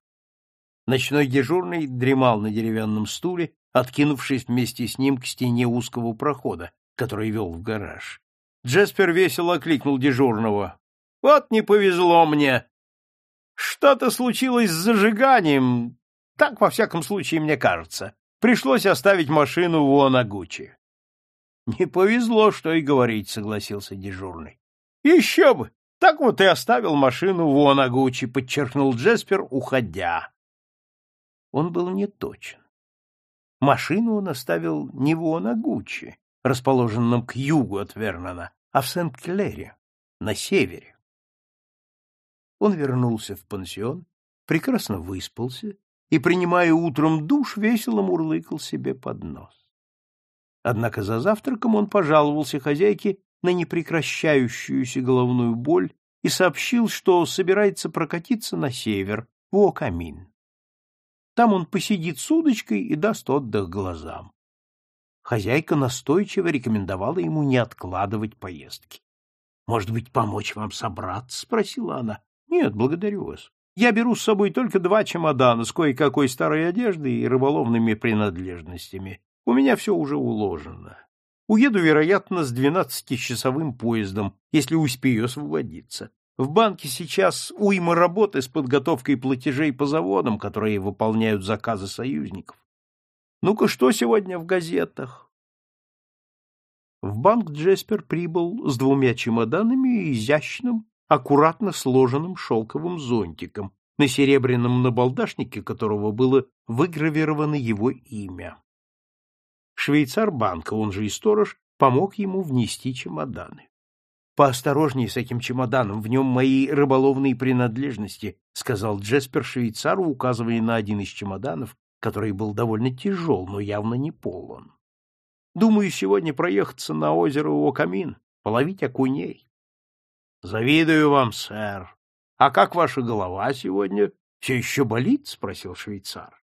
Ночной дежурный дремал на деревянном стуле, откинувшись вместе с ним к стене узкого прохода, который вел в гараж. Джеспер весело окликнул дежурного. — Вот не повезло мне! Что-то случилось с зажиганием, так, во всяком случае, мне кажется. Пришлось оставить машину в Уанагучи. — Не повезло, что и говорить, — согласился дежурный. — Еще бы! Так вот и оставил машину в Уанагучи, — подчеркнул Джеспер, уходя. Он был неточен. Машину он оставил не в Уанагучи, расположенном к югу от Вернона, а в Сент-Клере, на севере. Он вернулся в пансион, прекрасно выспался и, принимая утром душ, весело мурлыкал себе под нос. Однако за завтраком он пожаловался хозяйке на непрекращающуюся головную боль и сообщил, что собирается прокатиться на север, в Окамин. Там он посидит с удочкой и даст отдых глазам. Хозяйка настойчиво рекомендовала ему не откладывать поездки. — Может быть, помочь вам собраться? — спросила она. — Нет, благодарю вас. Я беру с собой только два чемодана с кое-какой старой одеждой и рыболовными принадлежностями. У меня все уже уложено. Уеду, вероятно, с двенадцатичасовым поездом, если успею освободиться. В банке сейчас уйма работы с подготовкой платежей по заводам, которые выполняют заказы союзников. Ну-ка, что сегодня в газетах? В банк Джеспер прибыл с двумя чемоданами и изящным, аккуратно сложенным шелковым зонтиком, на серебряном набалдашнике которого было выгравировано его имя. Швейцар банка, он же и сторож, помог ему внести чемоданы. — Поосторожней с этим чемоданом, в нем мои рыболовные принадлежности, — сказал Джеспер швейцару, указывая на один из чемоданов, который был довольно тяжел, но явно не полон. Думаю, сегодня проехаться на озеро Окамин, половить окуней. — Завидую вам, сэр. А как ваша голова сегодня? Все еще болит? — спросил швейцар. —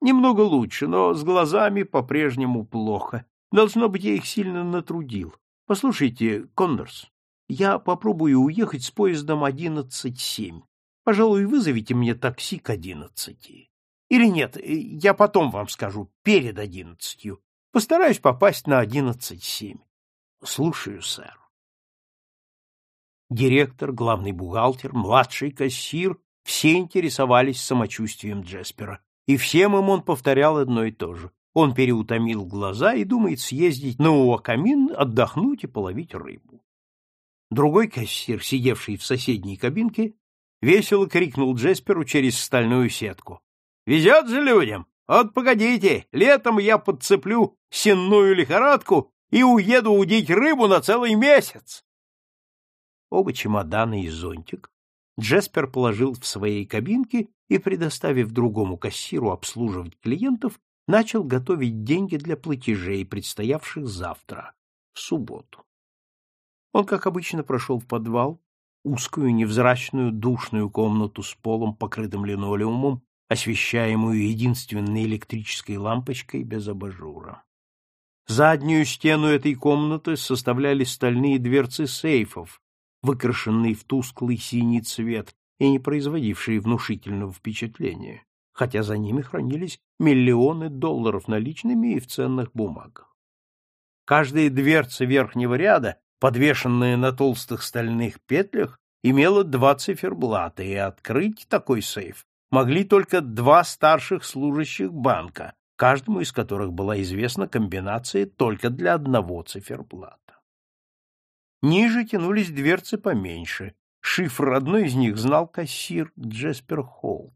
Немного лучше, но с глазами по-прежнему плохо. Должно быть, я их сильно натрудил. Послушайте, Кондорс, я попробую уехать с поездом одиннадцать семь. Пожалуй, вызовите мне такси к одиннадцати. Или нет, э, я потом вам скажу, перед одиннадцатью. Постараюсь попасть на одиннадцать семь. Слушаю, сэр. Директор, главный бухгалтер, младший кассир — все интересовались самочувствием Джеспера, и всем им он повторял одно и то же. Он переутомил глаза и думает съездить на Уакамин, отдохнуть и половить рыбу. Другой кассир, сидевший в соседней кабинке, весело крикнул Джесперу через стальную сетку. Везет же людям. Вот погодите, летом я подцеплю сенную лихорадку и уеду удить рыбу на целый месяц. Оба чемодана и зонтик Джеспер положил в своей кабинке и, предоставив другому кассиру обслуживать клиентов, начал готовить деньги для платежей, предстоявших завтра, в субботу. Он, как обычно, прошел в подвал, узкую, невзрачную, душную комнату с полом, покрытым линолеумом, освещаемую единственной электрической лампочкой без абажура. Заднюю стену этой комнаты составляли стальные дверцы сейфов, выкрашенные в тусклый синий цвет и не производившие внушительного впечатления, хотя за ними хранились миллионы долларов наличными и в ценных бумагах. Каждая дверца верхнего ряда, подвешенная на толстых стальных петлях, имела два циферблата, и открыть такой сейф могли только два старших служащих банка, каждому из которых была известна комбинация только для одного циферблата. Ниже тянулись дверцы поменьше. Шифр одной из них знал кассир Джеспер Холт.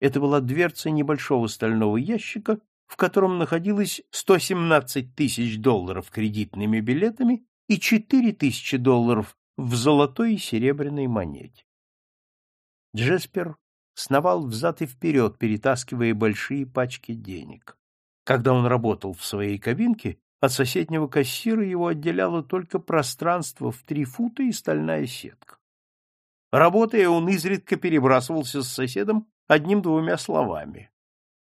Это была дверца небольшого стального ящика, в котором находилось 117 тысяч долларов кредитными билетами и 4 тысячи долларов в золотой и серебряной монете. Джеспер сновал взад и вперед, перетаскивая большие пачки денег. Когда он работал в своей кабинке, от соседнего кассира его отделяло только пространство в три фута и стальная сетка. Работая, он изредка перебрасывался с соседом одним-двумя словами.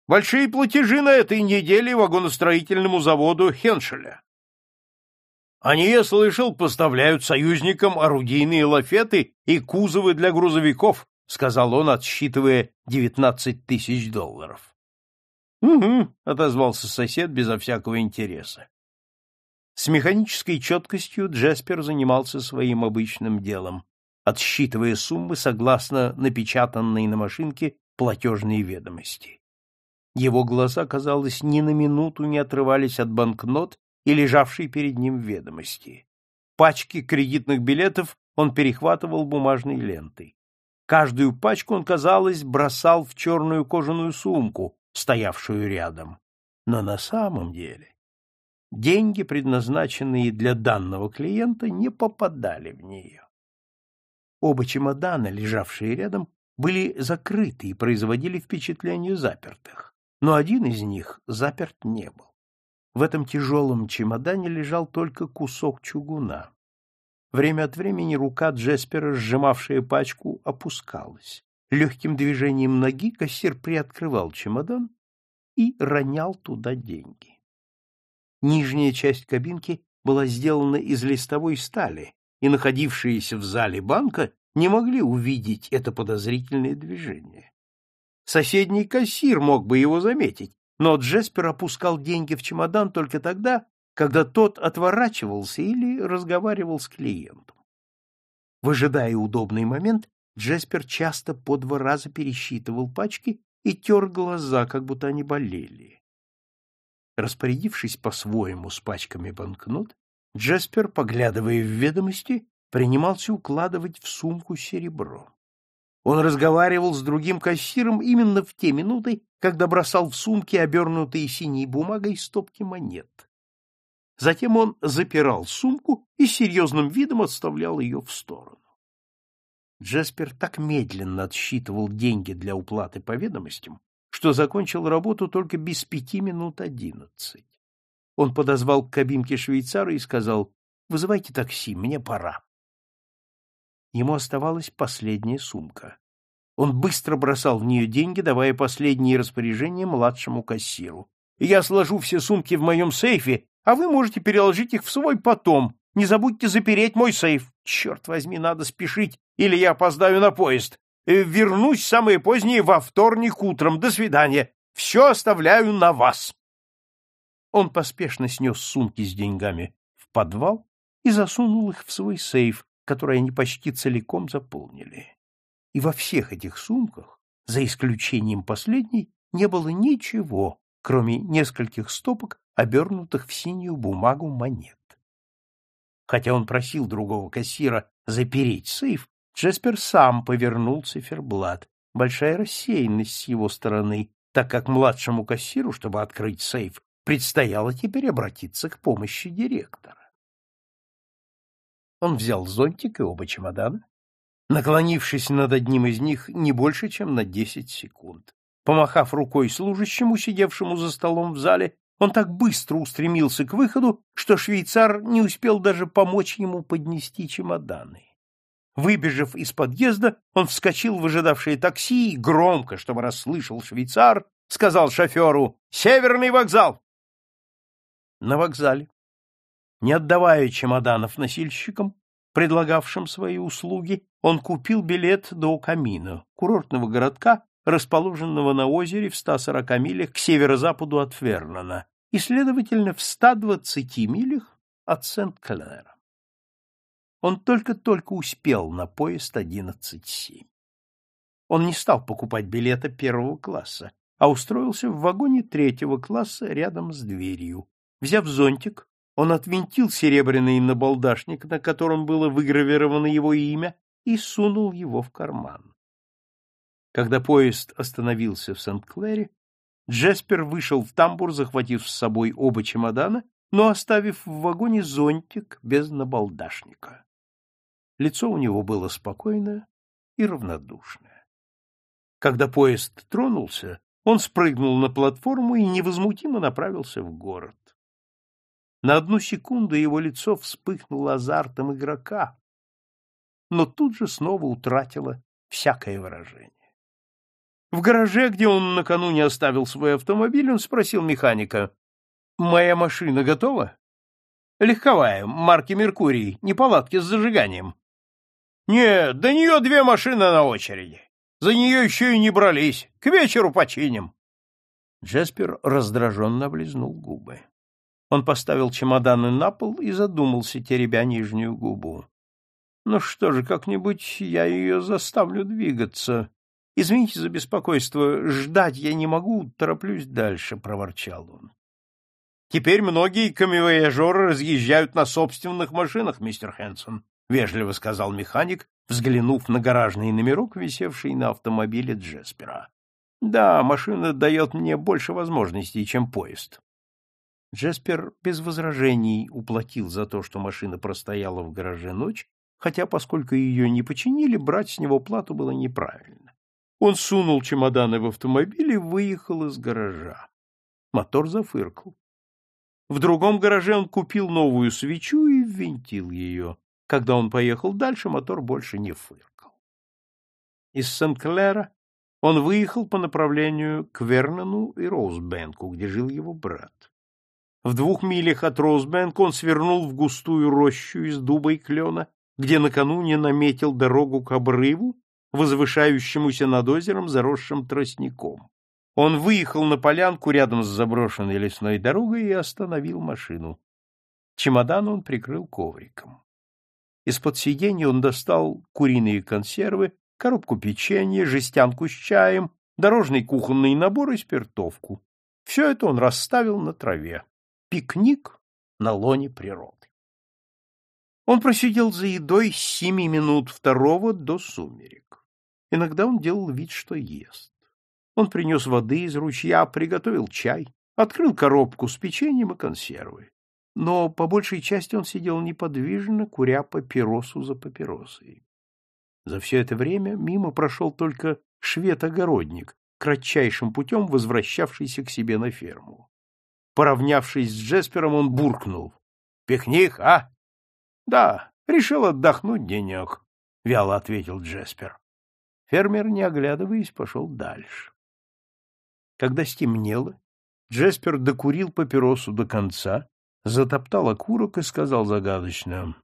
«Большие платежи на этой неделе вагоностроительному заводу Хеншеля. Они, я слышал, поставляют союзникам орудийные лафеты и кузовы для грузовиков, — сказал он, отсчитывая девятнадцать тысяч долларов. — Угу, — отозвался сосед безо всякого интереса. С механической четкостью Джеспер занимался своим обычным делом, отсчитывая суммы согласно напечатанной на машинке платежной ведомости. Его глаза, казалось, ни на минуту не отрывались от банкнот и лежавшей перед ним ведомости. Пачки кредитных билетов он перехватывал бумажной лентой. Каждую пачку он, казалось, бросал в черную кожаную сумку, стоявшую рядом. Но на самом деле деньги, предназначенные для данного клиента, не попадали в нее. Оба чемодана, лежавшие рядом, были закрыты и производили впечатление запертых, но один из них заперт не был. В этом тяжелом чемодане лежал только кусок чугуна. Время от времени рука Джеспера, сжимавшая пачку, опускалась. Легким движением ноги кассир приоткрывал чемодан и ронял туда деньги. Нижняя часть кабинки была сделана из листовой стали, и находившиеся в зале банка не могли увидеть это подозрительное движение. Соседний кассир мог бы его заметить, но Джеспер опускал деньги в чемодан только тогда, когда тот отворачивался или разговаривал с клиентом. Выжидая удобный момент, Джеспер часто по два раза пересчитывал пачки и тер глаза, как будто они болели. Распорядившись по-своему с пачками банкнот, Джеспер, поглядывая в ведомости, принимался укладывать в сумку серебро. Он разговаривал с другим кассиром именно в те минуты, когда бросал в сумки, обернутые синей бумагой, стопки монет. Затем он запирал сумку и серьезным видом отставлял ее в сторону. Джеспер так медленно отсчитывал деньги для уплаты по ведомостям, что закончил работу только без пяти минут одиннадцать. Он подозвал к кабинке швейцара и сказал, «Вызывайте такси, мне пора». Ему оставалась последняя сумка. Он быстро бросал в нее деньги, давая последние распоряжения младшему кассиру. «Я сложу все сумки в моем сейфе, а вы можете переложить их в свой потом. Не забудьте запереть мой сейф. Черт возьми, надо спешить, или я опоздаю на поезд. Э, вернусь самое позднее во вторник утром. До свидания. Все оставляю на вас». Он поспешно снес сумки с деньгами в подвал и засунул их в свой сейф, которые они почти целиком заполнили. И во всех этих сумках, за исключением последней, не было ничего, кроме нескольких стопок, обернутых в синюю бумагу монет. Хотя он просил другого кассира запереть сейф, Джеспер сам повернул циферблат. Большая рассеянность с его стороны, так как младшему кассиру, чтобы открыть сейф, предстояло теперь обратиться к помощи директора. Он взял зонтик и оба чемодана, наклонившись над одним из них не больше, чем на десять секунд. Помахав рукой служащему, сидевшему за столом в зале, он так быстро устремился к выходу, что швейцар не успел даже помочь ему поднести чемоданы. Выбежав из подъезда, он вскочил в ожидавшее такси и громко, чтобы расслышал швейцар, сказал шоферу «Северный вокзал!» На вокзале не отдавая чемоданов носильщикам, предлагавшим свои услуги, он купил билет до Камина, курортного городка, расположенного на озере в 140 милях к северо-западу от Фернана и, следовательно, в 120 милях от Сент-Клера. Он только-только успел на поезд 11.7. Он не стал покупать билета первого класса, а устроился в вагоне третьего класса рядом с дверью. Взяв зонтик, он отвинтил серебряный набалдашник, на котором было выгравировано его имя, и сунул его в карман. Когда поезд остановился в Сент-Клэре, Джеспер вышел в тамбур, захватив с собой оба чемодана, но оставив в вагоне зонтик без набалдашника. Лицо у него было спокойное и равнодушное. Когда поезд тронулся, он спрыгнул на платформу и невозмутимо направился в город. На одну секунду его лицо вспыхнуло азартом игрока, но тут же снова утратило всякое выражение. В гараже, где он накануне оставил свой автомобиль, он спросил механика, «Моя машина готова?» «Легковая, марки «Меркурий», неполадки с зажиганием». «Нет, до нее две машины на очереди. За нее еще и не брались. К вечеру починим». Джеспер раздраженно облизнул губы. Он поставил чемоданы на пол и задумался, теребя нижнюю губу. Ну что же, как-нибудь я ее заставлю двигаться. Извините за беспокойство, ждать я не могу, тороплюсь дальше, проворчал он. Теперь многие камевояжеры разъезжают на собственных машинах, мистер Хэнсон, вежливо сказал механик, взглянув на гаражный номерок, висевший на автомобиле Джеспера. Да, машина дает мне больше возможностей, чем поезд. Джеспер без возражений уплатил за то, что машина простояла в гараже ночь, хотя, поскольку ее не починили, брать с него плату было неправильно. Он сунул чемоданы в автомобиль и выехал из гаража. Мотор зафыркал. В другом гараже он купил новую свечу и ввинтил ее. Когда он поехал дальше, мотор больше не фыркал. Из Сент-Клера он выехал по направлению к Вернону и Роузбенку, где жил его брат. В двух милях от Роузбенка он свернул в густую рощу из дуба и клена, где накануне наметил дорогу к обрыву, возвышающемуся над озером, заросшим тростником. Он выехал на полянку рядом с заброшенной лесной дорогой и остановил машину. Чемодан он прикрыл ковриком. Из-под сиденья он достал куриные консервы, коробку печенья, жестянку с чаем, дорожный кухонный набор и спиртовку. Все это он расставил на траве. Пикник на лоне природы. Он просидел за едой с семи минут второго до сумерек. Иногда он делал вид, что ест. Он принес воды из ручья, приготовил чай, открыл коробку с печеньем и консервой. Но по большей части он сидел неподвижно, куря папиросу за папиросой. За все это время мимо прошел только швед-огородник, кратчайшим путем возвращавшийся к себе на ферму. Поравнявшись с Джеспером, он буркнул. — Пикник, а? — Да, решил отдохнуть денек, — вяло ответил Джеспер. Фермер, не оглядываясь, пошел дальше. Когда стемнело, Джеспер докурил папиросу до конца, затоптал окурок и сказал загадочно.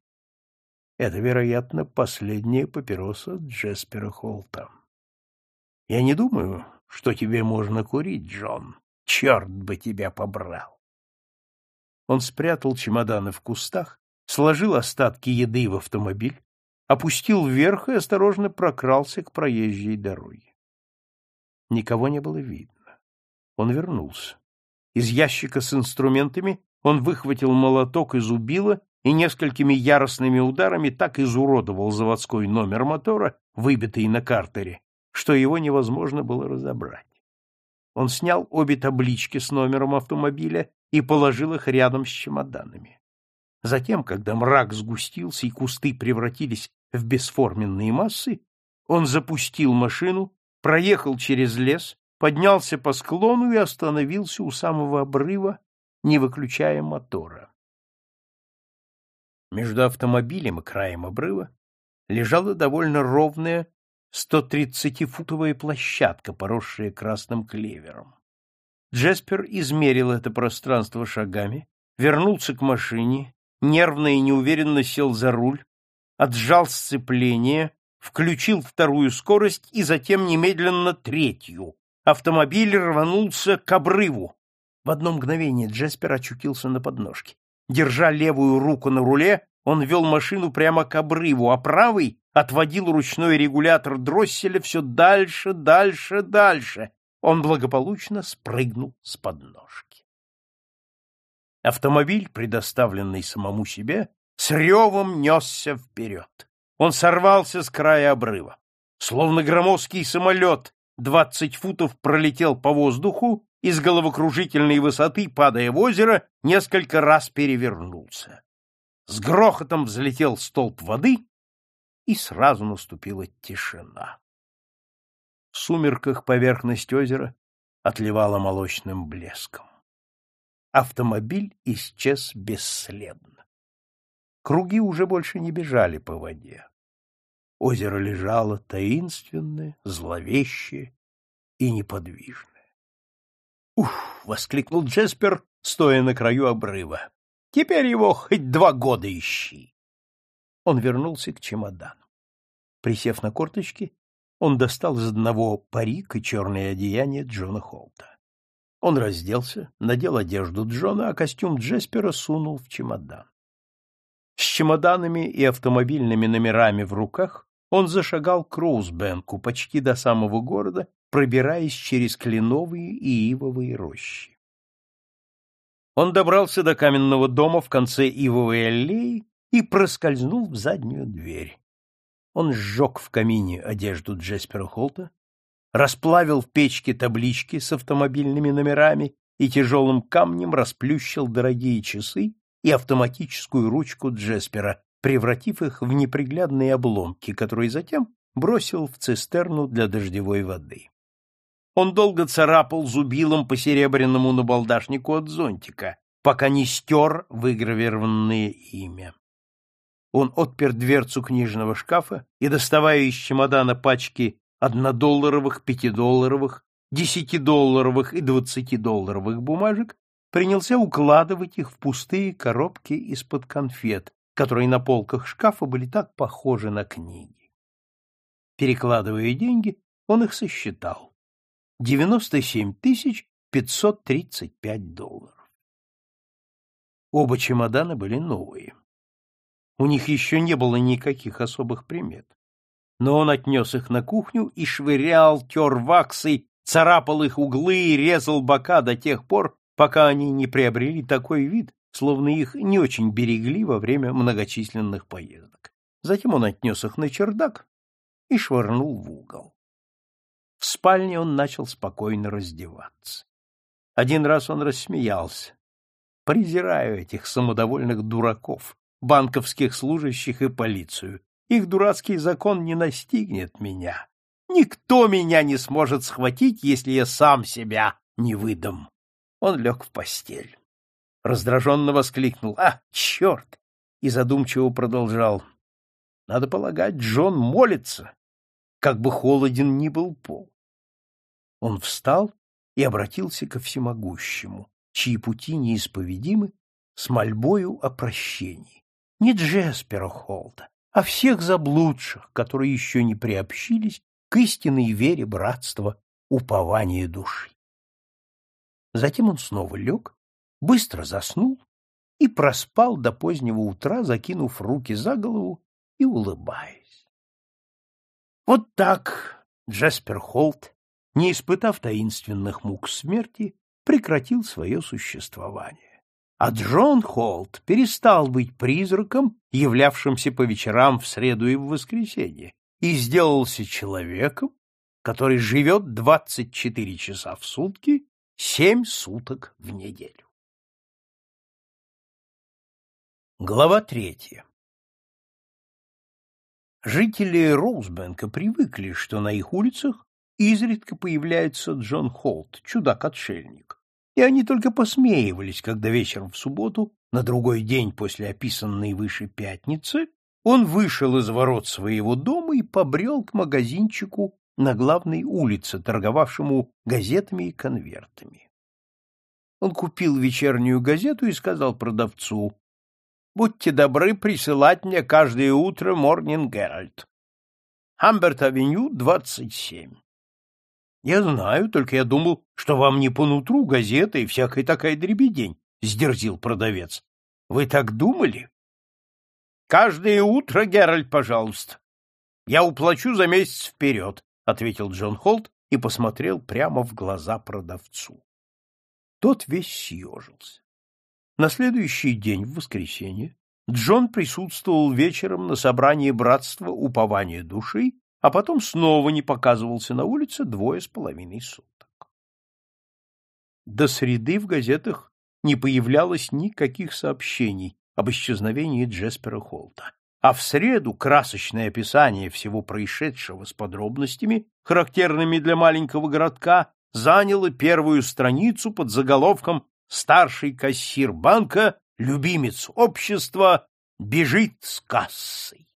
— Это, вероятно, последняя папироса Джеспера Холта. — Я не думаю, что тебе можно курить, Джон. Черт бы тебя побрал! Он спрятал чемоданы в кустах, сложил остатки еды в автомобиль, опустил вверх и осторожно прокрался к проезжей дороге. Никого не было видно. Он вернулся. Из ящика с инструментами он выхватил молоток из убила и несколькими яростными ударами так изуродовал заводской номер мотора, выбитый на картере, что его невозможно было разобрать. Он снял обе таблички с номером автомобиля и положил их рядом с чемоданами. Затем, когда мрак сгустился и кусты превратились в бесформенные массы, он запустил машину, проехал через лес, поднялся по склону и остановился у самого обрыва, не выключая мотора. Между автомобилем и краем обрыва лежала довольно ровная 130-футовая площадка, поросшая красным клевером. Джеспер измерил это пространство шагами, вернулся к машине, нервно и неуверенно сел за руль, отжал сцепление, включил вторую скорость и затем немедленно третью. Автомобиль рванулся к обрыву. В одно мгновение Джеспер очутился на подножке. Держа левую руку на руле, он вел машину прямо к обрыву, а правый отводил ручной регулятор дросселя все дальше, дальше, дальше. Он благополучно спрыгнул с подножки. Автомобиль, предоставленный самому себе, с ревом несся вперед. Он сорвался с края обрыва. Словно громоздкий самолет, двадцать футов пролетел по воздуху и с головокружительной высоты, падая в озеро, несколько раз перевернулся. С грохотом взлетел столб воды, и сразу наступила тишина. В сумерках поверхность озера отливала молочным блеском. Автомобиль исчез бесследно. Круги уже больше не бежали по воде. Озеро лежало таинственное, зловещее и неподвижное. «Ух!» — воскликнул Джеспер, стоя на краю обрыва. «Теперь его хоть два года ищи!» Он вернулся к чемодану. Присев на корточки, он достал из одного парик и черное одеяние Джона Холта. Он разделся, надел одежду Джона, а костюм Джеспера сунул в чемодан. С чемоданами и автомобильными номерами в руках он зашагал к Роузбенку почти до самого города, пробираясь через кленовые и ивовые рощи. Он добрался до каменного дома в конце ивовой аллеи и проскользнул в заднюю дверь. Он сжег в камине одежду Джеспера Холта, расплавил в печке таблички с автомобильными номерами и тяжелым камнем расплющил дорогие часы и автоматическую ручку Джеспера, превратив их в неприглядные обломки, которые затем бросил в цистерну для дождевой воды. Он долго царапал зубилом по серебряному набалдашнику от зонтика, пока не стер выгравированное имя. Он отпер дверцу книжного шкафа и, доставая из чемодана пачки однодолларовых, пятидолларовых, десятидолларовых и двадцатидолларовых бумажек, принялся укладывать их в пустые коробки из-под конфет, которые на полках шкафа были так похожи на книги. Перекладывая деньги, он их сосчитал. Девяносто семь тысяч пятьсот тридцать пять долларов. Оба чемодана были новые. У них еще не было никаких особых примет. Но он отнес их на кухню и швырял, тер ваксой, царапал их углы и резал бока до тех пор, пока они не приобрели такой вид, словно их не очень берегли во время многочисленных поездок. Затем он отнес их на чердак и швырнул в угол. В спальне он начал спокойно раздеваться. Один раз он рассмеялся. Презираю этих самодовольных дураков, банковских служащих и полицию. Их дурацкий закон не настигнет меня. Никто меня не сможет схватить, если я сам себя не выдам. Он лег в постель. Раздраженно воскликнул «А, черт!» и задумчиво продолжал. Надо полагать, Джон молится, как бы холоден ни был пол. Он встал и обратился ко всемогущему, чьи пути неисповедимы, с мольбою о прощении не Джеспера Холта, а всех заблудших, которые еще не приобщились к истинной вере братства упования души. Затем он снова лег, быстро заснул и проспал до позднего утра, закинув руки за голову и улыбаясь. Вот так Джеспер Холт, не испытав таинственных мук смерти, прекратил свое существование а Джон Холт перестал быть призраком, являвшимся по вечерам в среду и в воскресенье, и сделался человеком, который живет 24 часа в сутки, 7 суток в неделю. Глава третья Жители Роузбенка привыкли, что на их улицах изредка появляется Джон Холт, чудак-отшельник и они только посмеивались, когда вечером в субботу, на другой день после описанной выше пятницы, он вышел из ворот своего дома и побрел к магазинчику на главной улице, торговавшему газетами и конвертами. Он купил вечернюю газету и сказал продавцу, «Будьте добры присылать мне каждое утро Морнинг Геральт. Хамберт-авеню, 27. Я знаю, только я думал, что вам не по нутру газета и всякая такая дребедень, — сдерзил продавец. — Вы так думали? — Каждое утро, Геральт, пожалуйста. Я уплачу за месяц вперед, — ответил Джон Холт и посмотрел прямо в глаза продавцу. Тот весь съежился. На следующий день, в воскресенье, Джон присутствовал вечером на собрании братства упования души а потом снова не показывался на улице двое с половиной суток. До среды в газетах не появлялось никаких сообщений об исчезновении Джеспера Холта, а в среду красочное описание всего происшедшего с подробностями, характерными для маленького городка, заняло первую страницу под заголовком «Старший кассир банка, любимец общества, бежит с кассой».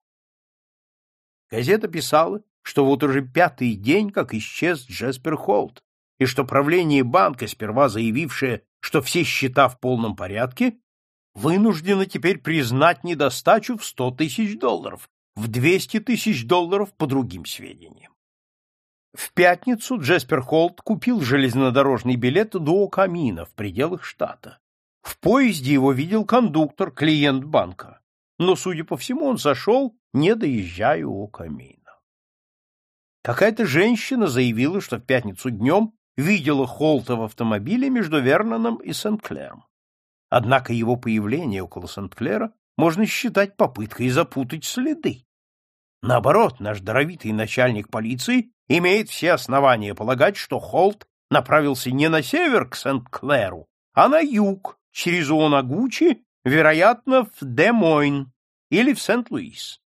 Газета писала, что вот уже пятый день, как исчез Джеспер Холт, и что правление банка, сперва заявившее, что все счета в полном порядке, вынуждено теперь признать недостачу в сто тысяч долларов, в двести тысяч долларов по другим сведениям. В пятницу Джеспер Холт купил железнодорожный билет до Камина в пределах штата. В поезде его видел кондуктор, клиент банка. Но, судя по всему, он сошел, не доезжая у Камина. Какая-то женщина заявила, что в пятницу днем видела Холта в автомобиле между Верноном и Сент-Клером. Однако его появление около Сент-Клера можно считать попыткой запутать следы. Наоборот, наш даровитый начальник полиции имеет все основания полагать, что Холт направился не на север к Сент-Клеру, а на юг, через Уонагучи, вероятно, в Де-Мойн или в Сент-Луис.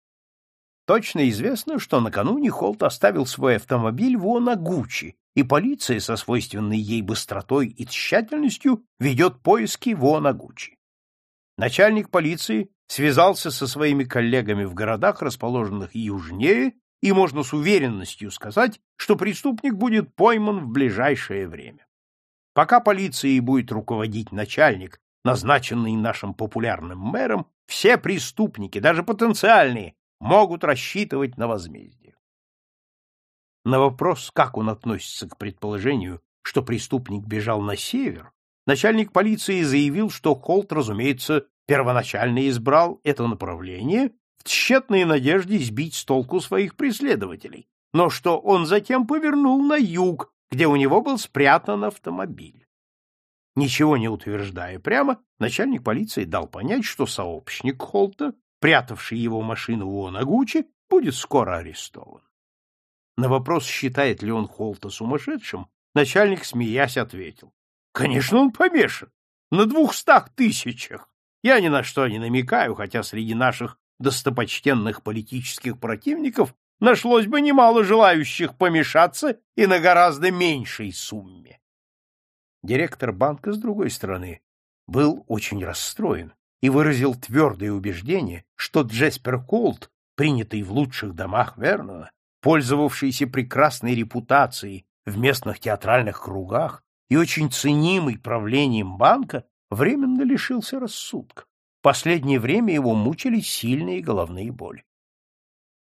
Точно известно, что накануне Холт оставил свой автомобиль в Уонагучи, и полиция со свойственной ей быстротой и тщательностью ведет поиски в Уонагучи. Начальник полиции связался со своими коллегами в городах, расположенных южнее, и можно с уверенностью сказать, что преступник будет пойман в ближайшее время. Пока полицией будет руководить начальник, назначенный нашим популярным мэром, все преступники, даже потенциальные, могут рассчитывать на возмездие. На вопрос, как он относится к предположению, что преступник бежал на север, начальник полиции заявил, что Холт, разумеется, первоначально избрал это направление в тщетной надежде сбить с толку своих преследователей, но что он затем повернул на юг, где у него был спрятан автомобиль. Ничего не утверждая прямо, начальник полиции дал понять, что сообщник Холта, прятавший его машину в Онагучи, будет скоро арестован. На вопрос, считает ли он Холта сумасшедшим, начальник, смеясь, ответил. — Конечно, он помешан. На двухстах тысячах. Я ни на что не намекаю, хотя среди наших достопочтенных политических противников нашлось бы немало желающих помешаться и на гораздо меньшей сумме. Директор банка, с другой стороны, был очень расстроен и выразил твердое убеждение, что Джеспер Колт, принятый в лучших домах Вернона, пользовавшийся прекрасной репутацией в местных театральных кругах и очень ценимый правлением банка, временно лишился рассудка. В последнее время его мучили сильные головные боли.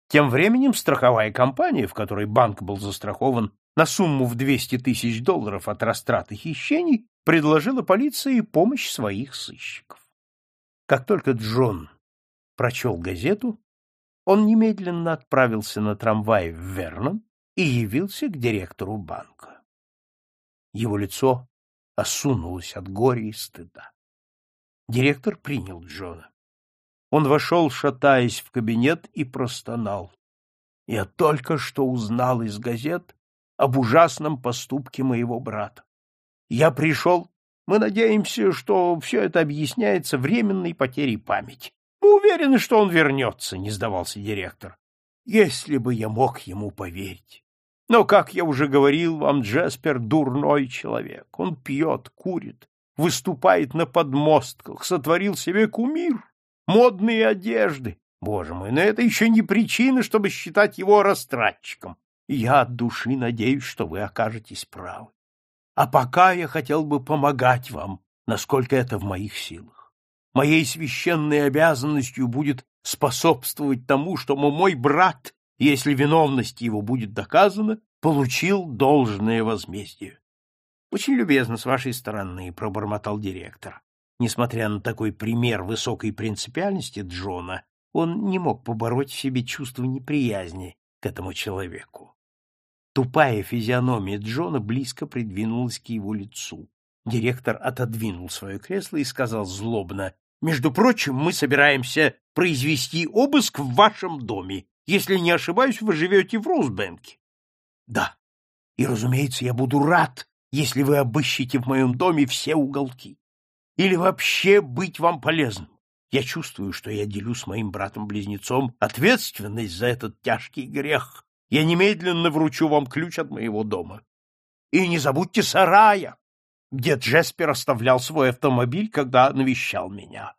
Тем временем страховая компания, в которой банк был застрахован на сумму в 200 тысяч долларов от растраты хищений, предложила полиции помощь своих сыщиков. Как только Джон прочел газету, он немедленно отправился на трамвай в Вернон и явился к директору банка. Его лицо осунулось от горя и стыда. Директор принял Джона. Он вошел, шатаясь в кабинет, и простонал. Я только что узнал из газет об ужасном поступке моего брата. Я пришел... Мы надеемся, что все это объясняется временной потерей памяти. Мы уверены, что он вернется, — не сдавался директор. Если бы я мог ему поверить. Но, как я уже говорил вам, Джеспер — дурной человек. Он пьет, курит, выступает на подмостках, сотворил себе кумир, модные одежды. Боже мой, но это еще не причина, чтобы считать его растратчиком. Я от души надеюсь, что вы окажетесь правы. А пока я хотел бы помогать вам, насколько это в моих силах. Моей священной обязанностью будет способствовать тому, чтобы мой брат, если виновность его будет доказана, получил должное возмездие. — Очень любезно с вашей стороны, — пробормотал директор. Несмотря на такой пример высокой принципиальности Джона, он не мог побороть в себе чувство неприязни к этому человеку. Тупая физиономия Джона близко придвинулась к его лицу. Директор отодвинул свое кресло и сказал злобно, «Между прочим, мы собираемся произвести обыск в вашем доме. Если не ошибаюсь, вы живете в Роузбенке. Да. И, разумеется, я буду рад, если вы обыщете в моем доме все уголки. Или вообще быть вам полезным. Я чувствую, что я делю с моим братом-близнецом ответственность за этот тяжкий грех. Я немедленно вручу вам ключ от моего дома. И не забудьте сарая, где Джеспер оставлял свой автомобиль, когда навещал меня.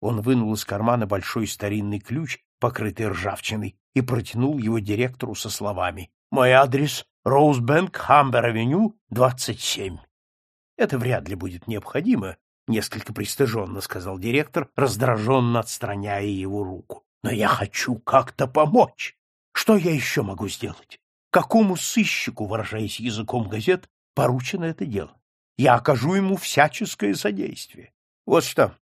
Он вынул из кармана большой старинный ключ, покрытый ржавчиной, и протянул его директору со словами «Мой адрес — Роузбэнк, Хамбер-авеню, 27». «Это вряд ли будет необходимо», — несколько пристыженно сказал директор, раздраженно отстраняя его руку. «Но я хочу как-то помочь. Что я еще могу сделать? Какому сыщику, выражаясь языком газет, поручено это дело? Я окажу ему всяческое содействие. Вот что,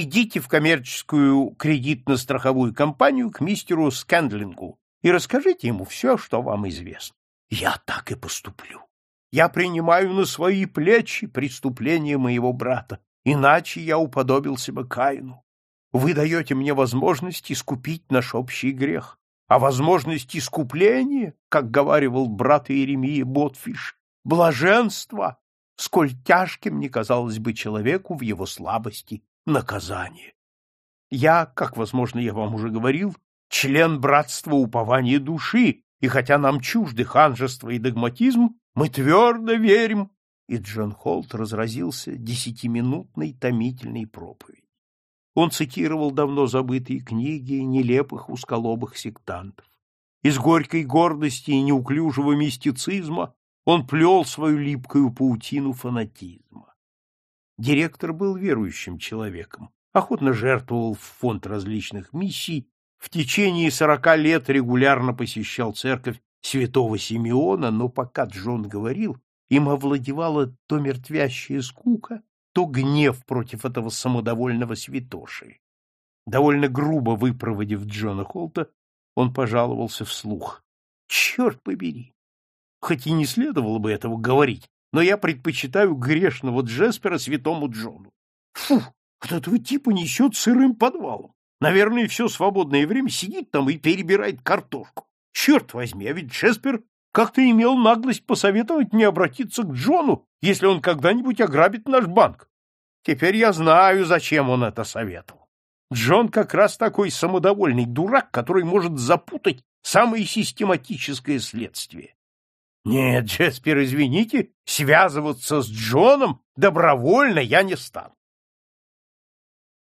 идите в коммерческую кредитно-страховую компанию к мистеру Скэндлингу и расскажите ему все, что вам известно. Я так и поступлю. Я принимаю на свои плечи преступление моего брата, иначе я уподобился бы Каину. Вы даете мне возможность искупить наш общий грех, а возможность искупления, как говаривал брат Иеремия Ботфиш, блаженство, сколь тяжким не казалось бы человеку в его слабости наказание. Я, как, возможно, я вам уже говорил, член братства упования души, и хотя нам чужды ханжество и догматизм, мы твердо верим, и Джон Холт разразился десятиминутной томительной проповедью. Он цитировал давно забытые книги нелепых узколобых сектантов. Из горькой гордости и неуклюжего мистицизма он плел свою липкую паутину фанатизма. Директор был верующим человеком, охотно жертвовал в фонд различных миссий, в течение сорока лет регулярно посещал церковь святого Симеона, но пока Джон говорил, им овладевала то мертвящая скука, то гнев против этого самодовольного святоши. Довольно грубо выпроводив Джона Холта, он пожаловался вслух. — Черт побери! Хоть и не следовало бы этого говорить, но я предпочитаю грешного Джеспера святому Джону. Фу, от этого типа несет сырым подвалом. Наверное, все свободное время сидит там и перебирает картошку. Черт возьми, а ведь Джеспер как-то имел наглость посоветовать мне обратиться к Джону, если он когда-нибудь ограбит наш банк. Теперь я знаю, зачем он это советовал. Джон как раз такой самодовольный дурак, который может запутать самое систематическое следствие. Нет, Джеспер, извините, связываться с Джоном добровольно я не стану.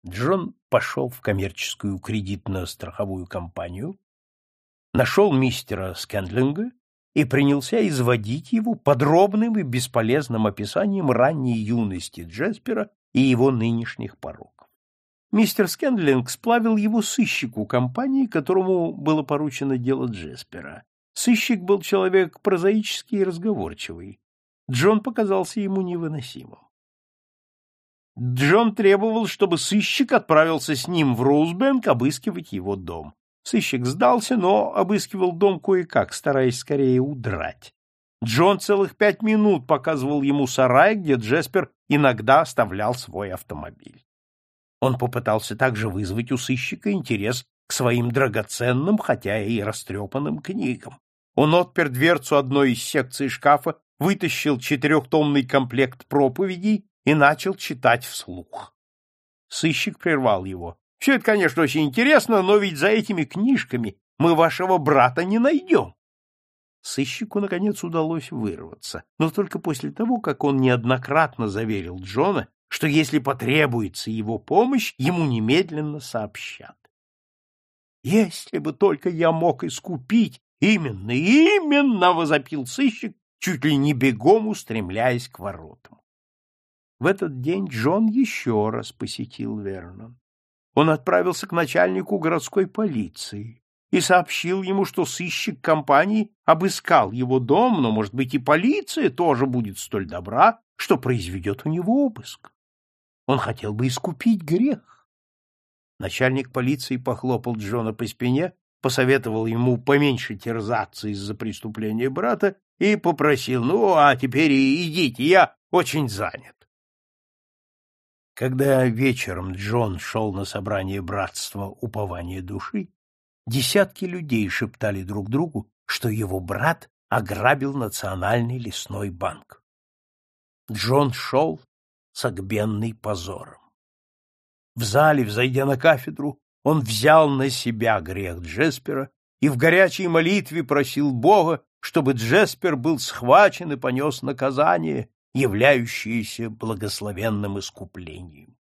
Джон пошел в коммерческую кредитно-страховую компанию, нашел мистера Скэндлинга и принялся изводить его подробным и бесполезным описанием ранней юности Джеспера и его нынешних пороков. Мистер Скэндлинг сплавил его сыщику компании, которому было поручено дело Джеспера, Сыщик был человек прозаический и разговорчивый. Джон показался ему невыносимым. Джон требовал, чтобы сыщик отправился с ним в Роузбенк обыскивать его дом. Сыщик сдался, но обыскивал дом кое-как, стараясь скорее удрать. Джон целых пять минут показывал ему сарай, где Джеспер иногда оставлял свой автомобиль. Он попытался также вызвать у сыщика интерес к своим драгоценным, хотя и растрепанным книгам. Он отпер дверцу одной из секций шкафа, вытащил четырехтомный комплект проповедей и начал читать вслух. Сыщик прервал его. — Все это, конечно, очень интересно, но ведь за этими книжками мы вашего брата не найдем. Сыщику, наконец, удалось вырваться, но только после того, как он неоднократно заверил Джона, что если потребуется его помощь, ему немедленно сообщат. Если бы только я мог искупить Именно, именно, возопил сыщик, чуть ли не бегом устремляясь к воротам. В этот день Джон еще раз посетил Вернон. Он отправился к начальнику городской полиции и сообщил ему, что сыщик компании обыскал его дом, но, может быть, и полиция тоже будет столь добра, что произведет у него обыск. Он хотел бы искупить грех. Начальник полиции похлопал Джона по спине посоветовал ему поменьше терзаться из-за преступления брата и попросил, ну, а теперь идите, я очень занят. Когда вечером Джон шел на собрание братства упования души, Десятки людей шептали друг другу, что его брат ограбил Национальный лесной банк. Джон шел согбенный позором. В зале, взойдя на кафедру, он взял на себя грех Джеспера и в горячей молитве просил Бога, чтобы Джеспер был схвачен и понес наказание, являющееся благословенным искуплением.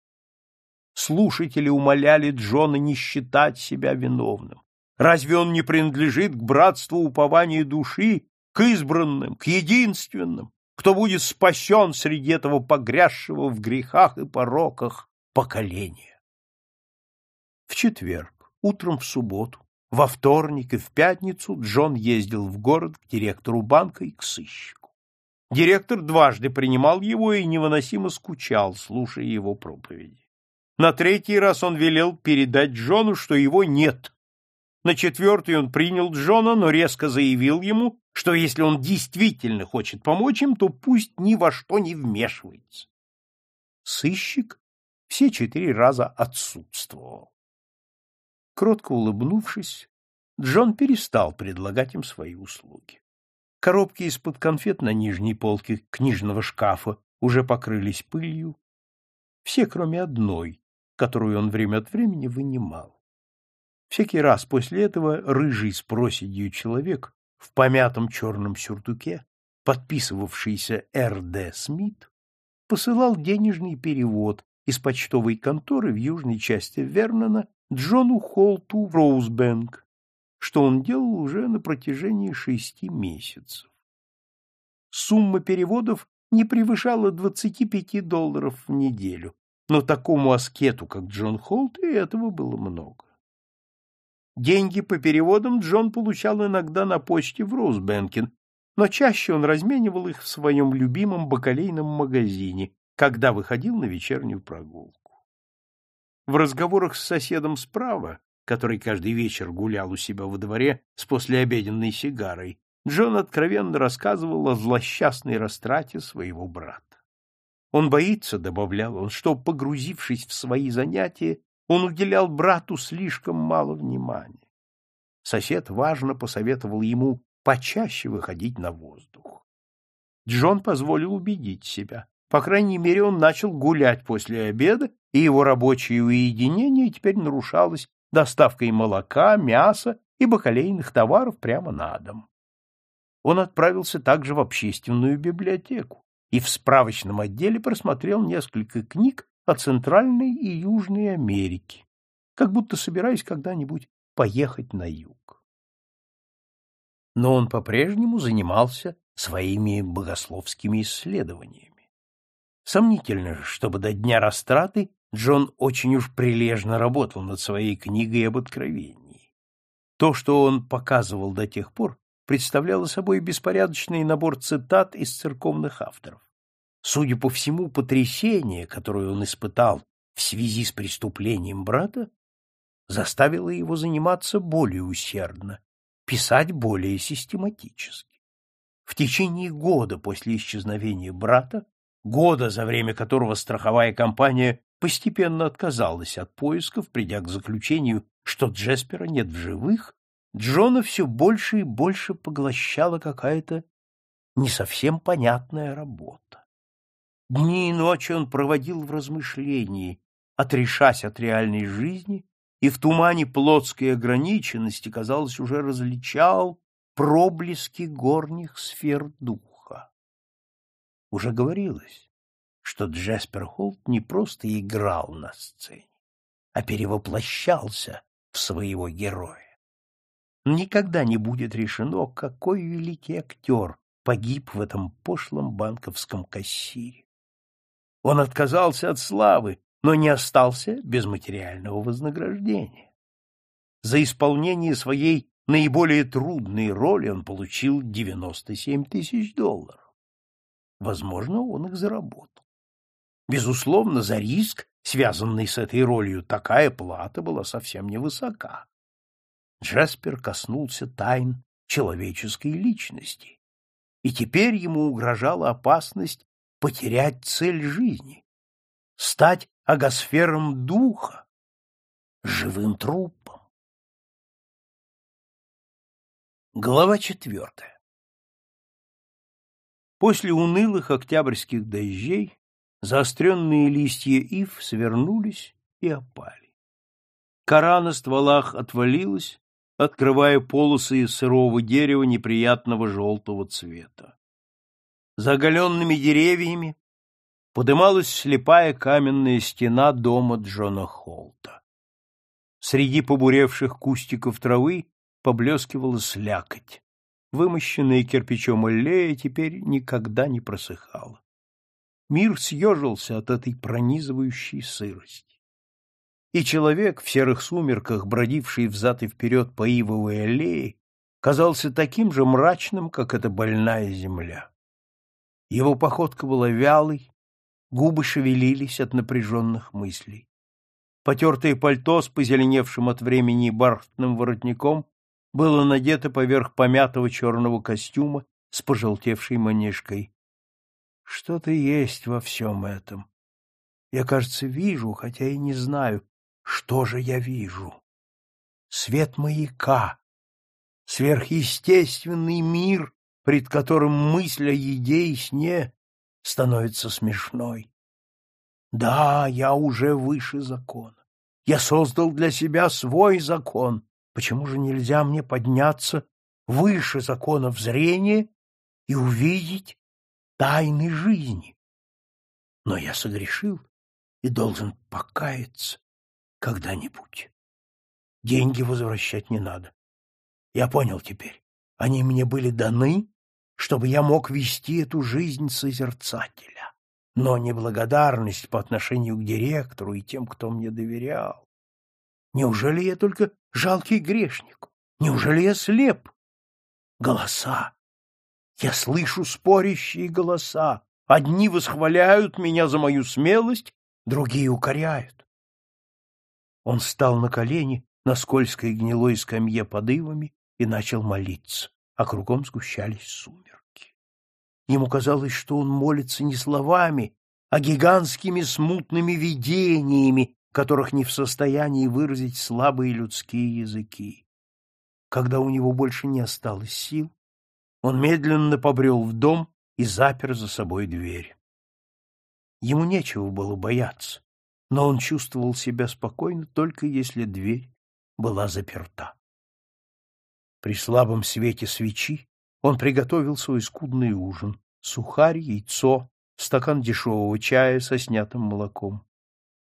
Слушатели умоляли Джона не считать себя виновным. Разве он не принадлежит к братству упования души, к избранным, к единственным, кто будет спасен среди этого погрязшего в грехах и пороках поколения? В четверг, утром в субботу, во вторник и в пятницу Джон ездил в город к директору банка и к сыщику. Директор дважды принимал его и невыносимо скучал, слушая его проповеди. На третий раз он велел передать Джону, что его нет. На четвертый он принял Джона, но резко заявил ему, что если он действительно хочет помочь им, то пусть ни во что не вмешивается. Сыщик все четыре раза отсутствовал. Кротко улыбнувшись, Джон перестал предлагать им свои услуги. Коробки из-под конфет на нижней полке книжного шкафа уже покрылись пылью. Все, кроме одной, которую он время от времени вынимал. Всякий раз после этого рыжий с проседью человек в помятом черном сюртуке, подписывавшийся Р.Д. Смит, посылал денежный перевод из почтовой конторы в южной части Вернона Джону Холту в Роузбенк, что он делал уже на протяжении шести месяцев. Сумма переводов не превышала 25 долларов в неделю, но такому аскету, как Джон Холт, и этого было много. Деньги по переводам Джон получал иногда на почте в Роузбенкен, но чаще он разменивал их в своем любимом бакалейном магазине, когда выходил на вечернюю прогулку. В разговорах с соседом справа, который каждый вечер гулял у себя во дворе с послеобеденной сигарой, Джон откровенно рассказывал о злосчастной растрате своего брата. Он боится, — добавлял он, — что, погрузившись в свои занятия, он уделял брату слишком мало внимания. Сосед важно посоветовал ему почаще выходить на воздух. Джон позволил убедить себя. По крайней мере, он начал гулять после обеда и его рабочее уединение теперь нарушалось доставкой молока, мяса и бакалейных товаров прямо на дом. Он отправился также в общественную библиотеку и в справочном отделе просмотрел несколько книг о Центральной и Южной Америке, как будто собираясь когда-нибудь поехать на юг. Но он по-прежнему занимался своими богословскими исследованиями. Сомнительно, чтобы до дня растраты Джон очень уж прилежно работал над своей книгой об откровении. То, что он показывал до тех пор, представляло собой беспорядочный набор цитат из церковных авторов. Судя по всему, потрясение, которое он испытал в связи с преступлением брата, заставило его заниматься более усердно, писать более систематически. В течение года после исчезновения брата, года, за время которого страховая компания постепенно отказалась от поисков, придя к заключению, что Джеспера нет в живых, Джона все больше и больше поглощала какая-то не совсем понятная работа. Дни и ночи он проводил в размышлении, отрешась от реальной жизни, и в тумане плотской ограниченности, казалось, уже различал проблески горних сфер духа. Уже говорилось, что Джеспер Холт не просто играл на сцене, а перевоплощался в своего героя. Никогда не будет решено, какой великий актер погиб в этом пошлом банковском кассире. Он отказался от славы, но не остался без материального вознаграждения. За исполнение своей наиболее трудной роли он получил 97 тысяч долларов. Возможно, он их заработал. Безусловно, за риск, связанный с этой ролью, такая плата была совсем невысока. Джаспер коснулся тайн человеческой личности, и теперь ему угрожала опасность потерять цель жизни, стать агосфером духа, живым трупом. Глава четвертая. После унылых октябрьских дождей заостренные листья ив свернулись и опали. Кора на стволах отвалилась, открывая полосы из сырого дерева неприятного желтого цвета. За оголенными деревьями подымалась слепая каменная стена дома Джона Холта. Среди побуревших кустиков травы поблескивала слякоть. Вымощенная кирпичом аллея теперь никогда не просыхала. Мир съежился от этой пронизывающей сырости. И человек в серых сумерках, бродивший взад и вперед по ивовой аллее, казался таким же мрачным, как эта больная земля. Его походка была вялой, губы шевелились от напряженных мыслей. Потертое пальто с позеленевшим от времени бархатным воротником было надето поверх помятого черного костюма с пожелтевшей манишкой. Что-то есть во всем этом. Я, кажется, вижу, хотя и не знаю, что же я вижу. Свет маяка, сверхъестественный мир, пред которым мысль о еде и сне становится смешной. Да, я уже выше закона. Я создал для себя свой закон, Почему же нельзя мне подняться выше законов зрения и увидеть тайны жизни? Но я согрешил и должен покаяться когда-нибудь. Деньги возвращать не надо. Я понял теперь. Они мне были даны, чтобы я мог вести эту жизнь созерцателя. Но неблагодарность по отношению к директору и тем, кто мне доверял. Неужели я только жалкий грешник? Неужели я слеп? Голоса. Я слышу спорящие голоса. Одни восхваляют меня за мою смелость, другие укоряют. Он встал на колени на скользкой гнилой скамье под ивами и начал молиться, а кругом сгущались сумерки. Ему казалось, что он молится не словами, а гигантскими смутными видениями, которых не в состоянии выразить слабые людские языки. Когда у него больше не осталось сил, он медленно побрел в дом и запер за собой дверь. Ему нечего было бояться, но он чувствовал себя спокойно только если дверь была заперта. При слабом свете свечи он приготовил свой скудный ужин — сухарь, яйцо, стакан дешевого чая со снятым молоком.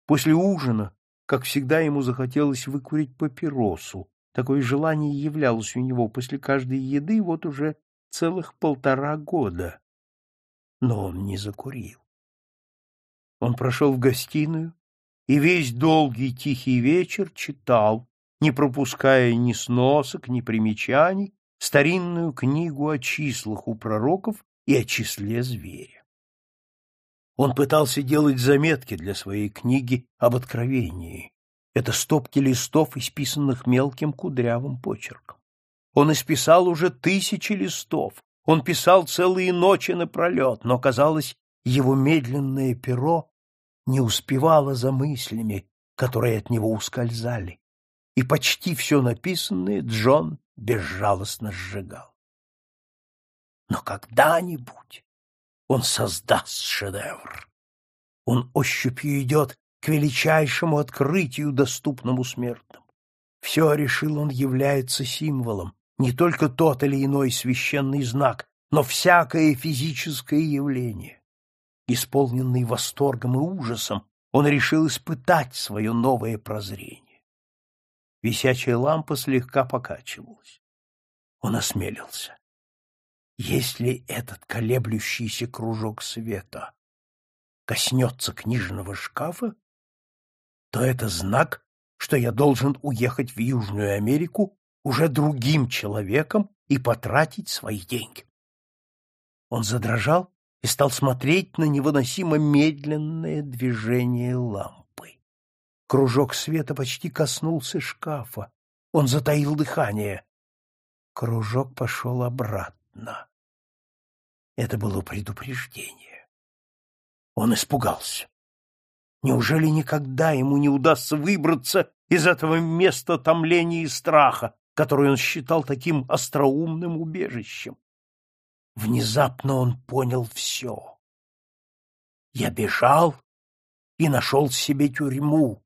После ужина, как всегда, ему захотелось выкурить папиросу. Такое желание являлось у него после каждой еды вот уже целых полтора года. Но он не закурил. Он прошел в гостиную и весь долгий тихий вечер читал, не пропуская ни сносок, ни примечаний, старинную книгу о числах у пророков и о числе зверя. Он пытался делать заметки для своей книги об откровении. Это стопки листов, исписанных мелким кудрявым почерком. Он исписал уже тысячи листов. Он писал целые ночи напролет, но, казалось, его медленное перо не успевало за мыслями, которые от него ускользали, и почти все написанное Джон безжалостно сжигал. Но когда-нибудь он создаст шедевр. Он ощупью идет к величайшему открытию, доступному смертным. Все, решил он, является символом, не только тот или иной священный знак, но всякое физическое явление. Исполненный восторгом и ужасом, он решил испытать свое новое прозрение. Висячая лампа слегка покачивалась. Он осмелился. Если этот колеблющийся кружок света коснется книжного шкафа, то это знак, что я должен уехать в Южную Америку уже другим человеком и потратить свои деньги. Он задрожал и стал смотреть на невыносимо медленное движение лампы. Кружок света почти коснулся шкафа. Он затаил дыхание. Кружок пошел обратно. Это было предупреждение. Он испугался. Неужели никогда ему не удастся выбраться из этого места томления и страха? Которую он считал таким остроумным убежищем. Внезапно он понял все. Я бежал и нашел себе тюрьму.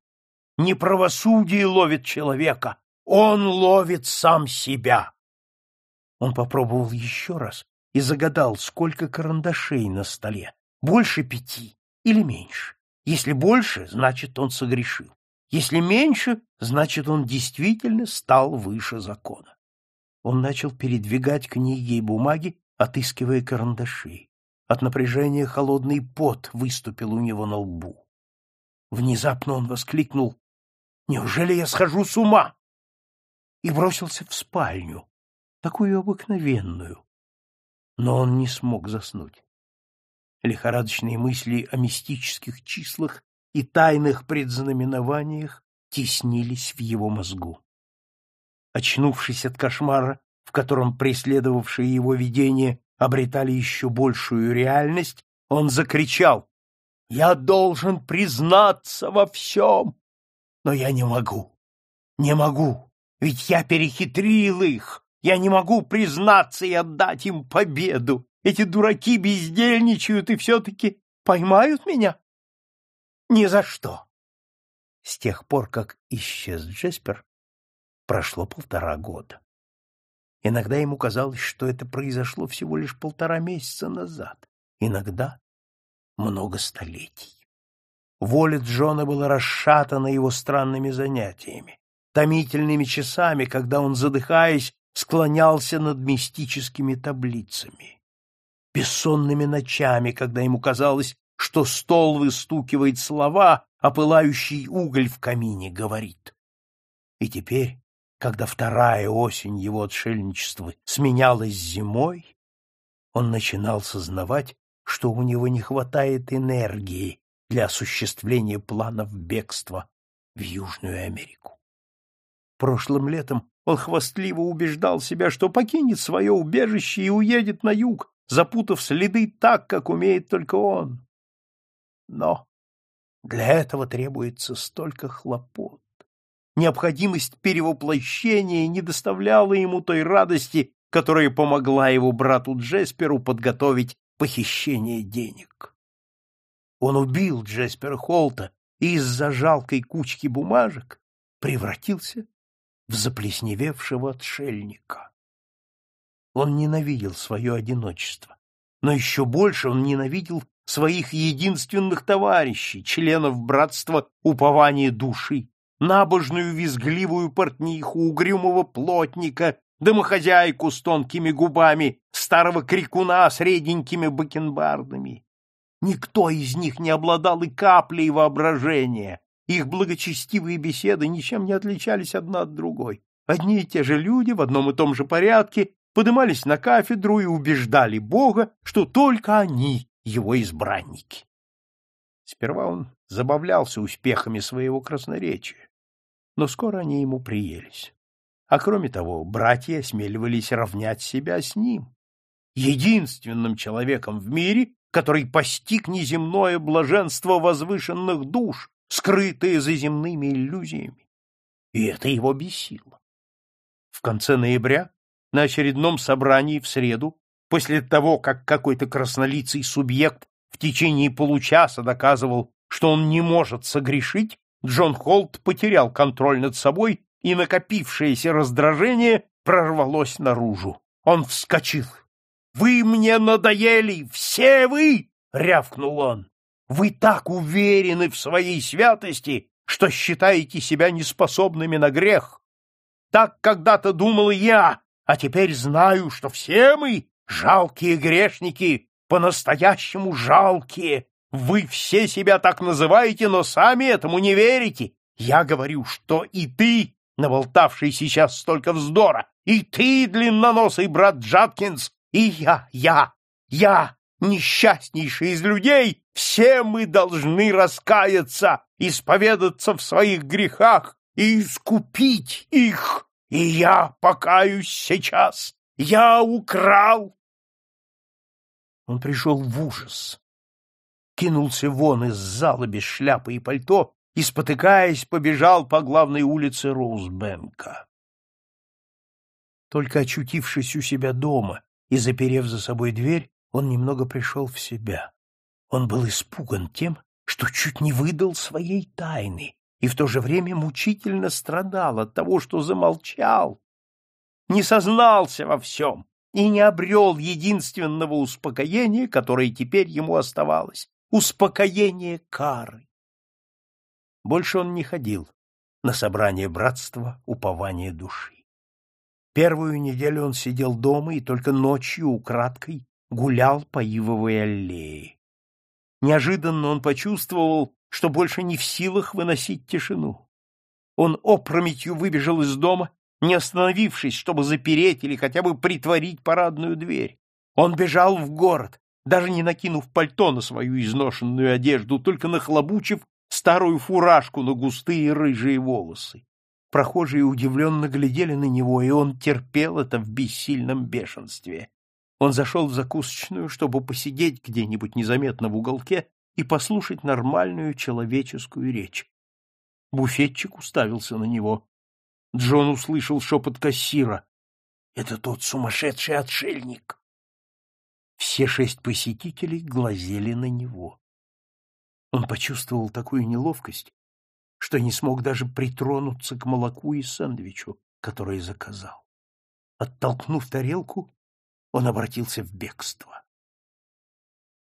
Не правосудие ловит человека, он ловит сам себя. Он попробовал еще раз и загадал, сколько карандашей на столе. Больше пяти или меньше. Если больше, значит, он согрешил. Если меньше, значит, он действительно стал выше закона. Он начал передвигать книги и бумаги, отыскивая карандаши. От напряжения холодный пот выступил у него на лбу. Внезапно он воскликнул «Неужели я схожу с ума?» и бросился в спальню, такую обыкновенную. Но он не смог заснуть. Лихорадочные мысли о мистических числах и тайных предзнаменованиях теснились в его мозгу. Очнувшись от кошмара, в котором преследовавшие его видения обретали еще большую реальность, он закричал «Я должен признаться во всем!» Но я не могу, не могу, ведь я перехитрил их, я не могу признаться и отдать им победу. Эти дураки бездельничают и все-таки поймают меня? Ни за что. С тех пор, как исчез Джеспер, прошло полтора года. Иногда ему казалось, что это произошло всего лишь полтора месяца назад, иногда много столетий. Воля Джона была расшатана его странными занятиями, томительными часами, когда он, задыхаясь, склонялся над мистическими таблицами, бессонными ночами, когда ему казалось, что стол выстукивает слова, а пылающий уголь в камине говорит. И теперь, когда вторая осень его отшельничества сменялась зимой, он начинал сознавать, что у него не хватает энергии для осуществления планов бегства в Южную Америку. Прошлым летом он хвастливо убеждал себя, что покинет свое убежище и уедет на юг, запутав следы так, как умеет только он. Но для этого требуется столько хлопот. Необходимость перевоплощения не доставляла ему той радости, которая помогла его брату Джесперу подготовить похищение денег. Он убил Джеспера Холта и из-за жалкой кучки бумажек превратился в заплесневевшего отшельника. Он ненавидел свое одиночество, но еще больше он ненавидел своих единственных товарищей, членов братства упования души, набожную визгливую портниху, угрюмого плотника, домохозяйку с тонкими губами, старого крикуна с реденькими бакенбардами. Никто из них не обладал и каплей воображения. Их благочестивые беседы ничем не отличались одна от другой. Одни и те же люди в одном и том же порядке подымались на кафедру и убеждали Бога, что только они его избранники. Сперва он забавлялся успехами своего красноречия, но скоро они ему приелись. А кроме того, братья осмеливались равнять себя с ним, единственным человеком в мире, который постиг неземное блаженство возвышенных душ, скрытые за земными иллюзиями. И это его бесило. В конце ноября, на очередном собрании в среду, После того, как какой-то краснолицый субъект в течение получаса доказывал, что он не может согрешить, Джон Холт потерял контроль над собой, и накопившееся раздражение прорвалось наружу. Он вскочил. «Вы мне надоели! Все вы!» — рявкнул он. «Вы так уверены в своей святости, что считаете себя неспособными на грех. Так когда-то думал я, а теперь знаю, что все мы Жалкие грешники, по-настоящему жалкие. Вы все себя так называете, но сами этому не верите. Я говорю, что и ты, наболтавший сейчас столько вздора, и ты, длинноносый брат Джаткинс, и я, я, я, несчастнейший из людей, все мы должны раскаяться, исповедаться в своих грехах и искупить их. И я покаюсь сейчас. Я украл он пришел в ужас, кинулся вон из зала без шляпы и пальто и, спотыкаясь, побежал по главной улице Роузбенка. Только очутившись у себя дома и заперев за собой дверь, он немного пришел в себя. Он был испуган тем, что чуть не выдал своей тайны и в то же время мучительно страдал от того, что замолчал, не сознался во всем и не обрел единственного успокоения, которое теперь ему оставалось — успокоение кары. Больше он не ходил на собрание братства упования души. Первую неделю он сидел дома и только ночью украдкой гулял по ивовой аллее. Неожиданно он почувствовал, что больше не в силах выносить тишину. Он опрометью выбежал из дома, не остановившись, чтобы запереть или хотя бы притворить парадную дверь. Он бежал в город, даже не накинув пальто на свою изношенную одежду, только нахлобучив старую фуражку на густые рыжие волосы. Прохожие удивленно глядели на него, и он терпел это в бессильном бешенстве. Он зашел в закусочную, чтобы посидеть где-нибудь незаметно в уголке и послушать нормальную человеческую речь. Буфетчик уставился на него. Джон услышал шепот кассира. — Это тот сумасшедший отшельник! Все шесть посетителей глазели на него. Он почувствовал такую неловкость, что не смог даже притронуться к молоку и сэндвичу, который заказал. Оттолкнув тарелку, он обратился в бегство.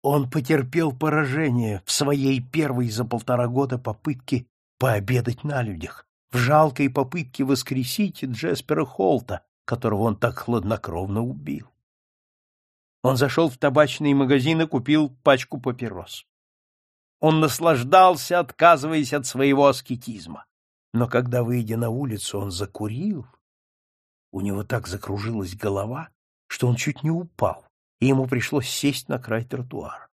Он потерпел поражение в своей первой за полтора года попытке пообедать на людях, в жалкой попытке воскресить Джеспера Холта, которого он так хладнокровно убил. Он зашел в табачный магазин и купил пачку папирос. Он наслаждался, отказываясь от своего аскетизма. Но когда, выйдя на улицу, он закурил, у него так закружилась голова, что он чуть не упал, и ему пришлось сесть на край тротуара.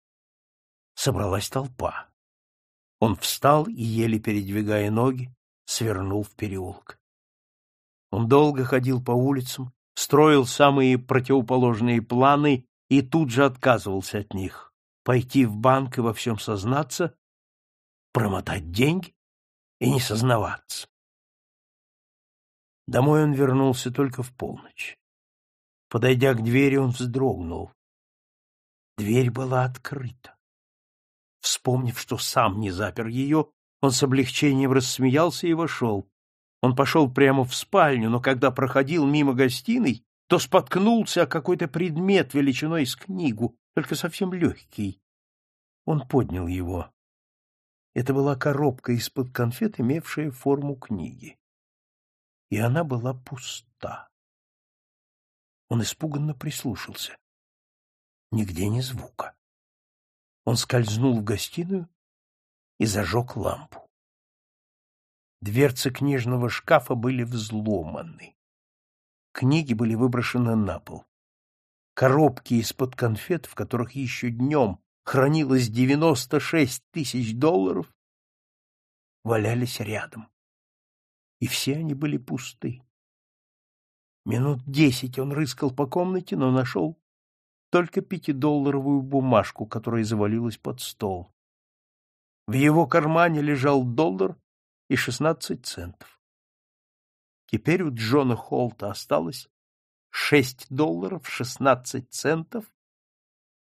Собралась толпа. Он встал и, еле передвигая ноги, свернул в переулок. Он долго ходил по улицам, строил самые противоположные планы и тут же отказывался от них пойти в банк и во всем сознаться, промотать деньги и не сознаваться. Домой он вернулся только в полночь. Подойдя к двери, он вздрогнул. Дверь была открыта. Вспомнив, что сам не запер ее, он с облегчением рассмеялся и вошел. Он пошел прямо в спальню, но когда проходил мимо гостиной, то споткнулся о какой-то предмет величиной с книгу, только совсем легкий. Он поднял его. Это была коробка из-под конфет, имевшая форму книги. И она была пуста. Он испуганно прислушался. Нигде ни звука. Он скользнул в гостиную и зажег лампу. Дверцы книжного шкафа были взломаны. Книги были выброшены на пол. Коробки из-под конфет, в которых еще днем хранилось девяносто шесть тысяч долларов, валялись рядом. И все они были пусты. Минут десять он рыскал по комнате, но нашел только пятидолларовую бумажку, которая завалилась под стол. В его кармане лежал доллар и шестнадцать центов. Теперь у Джона Холта осталось шесть долларов шестнадцать центов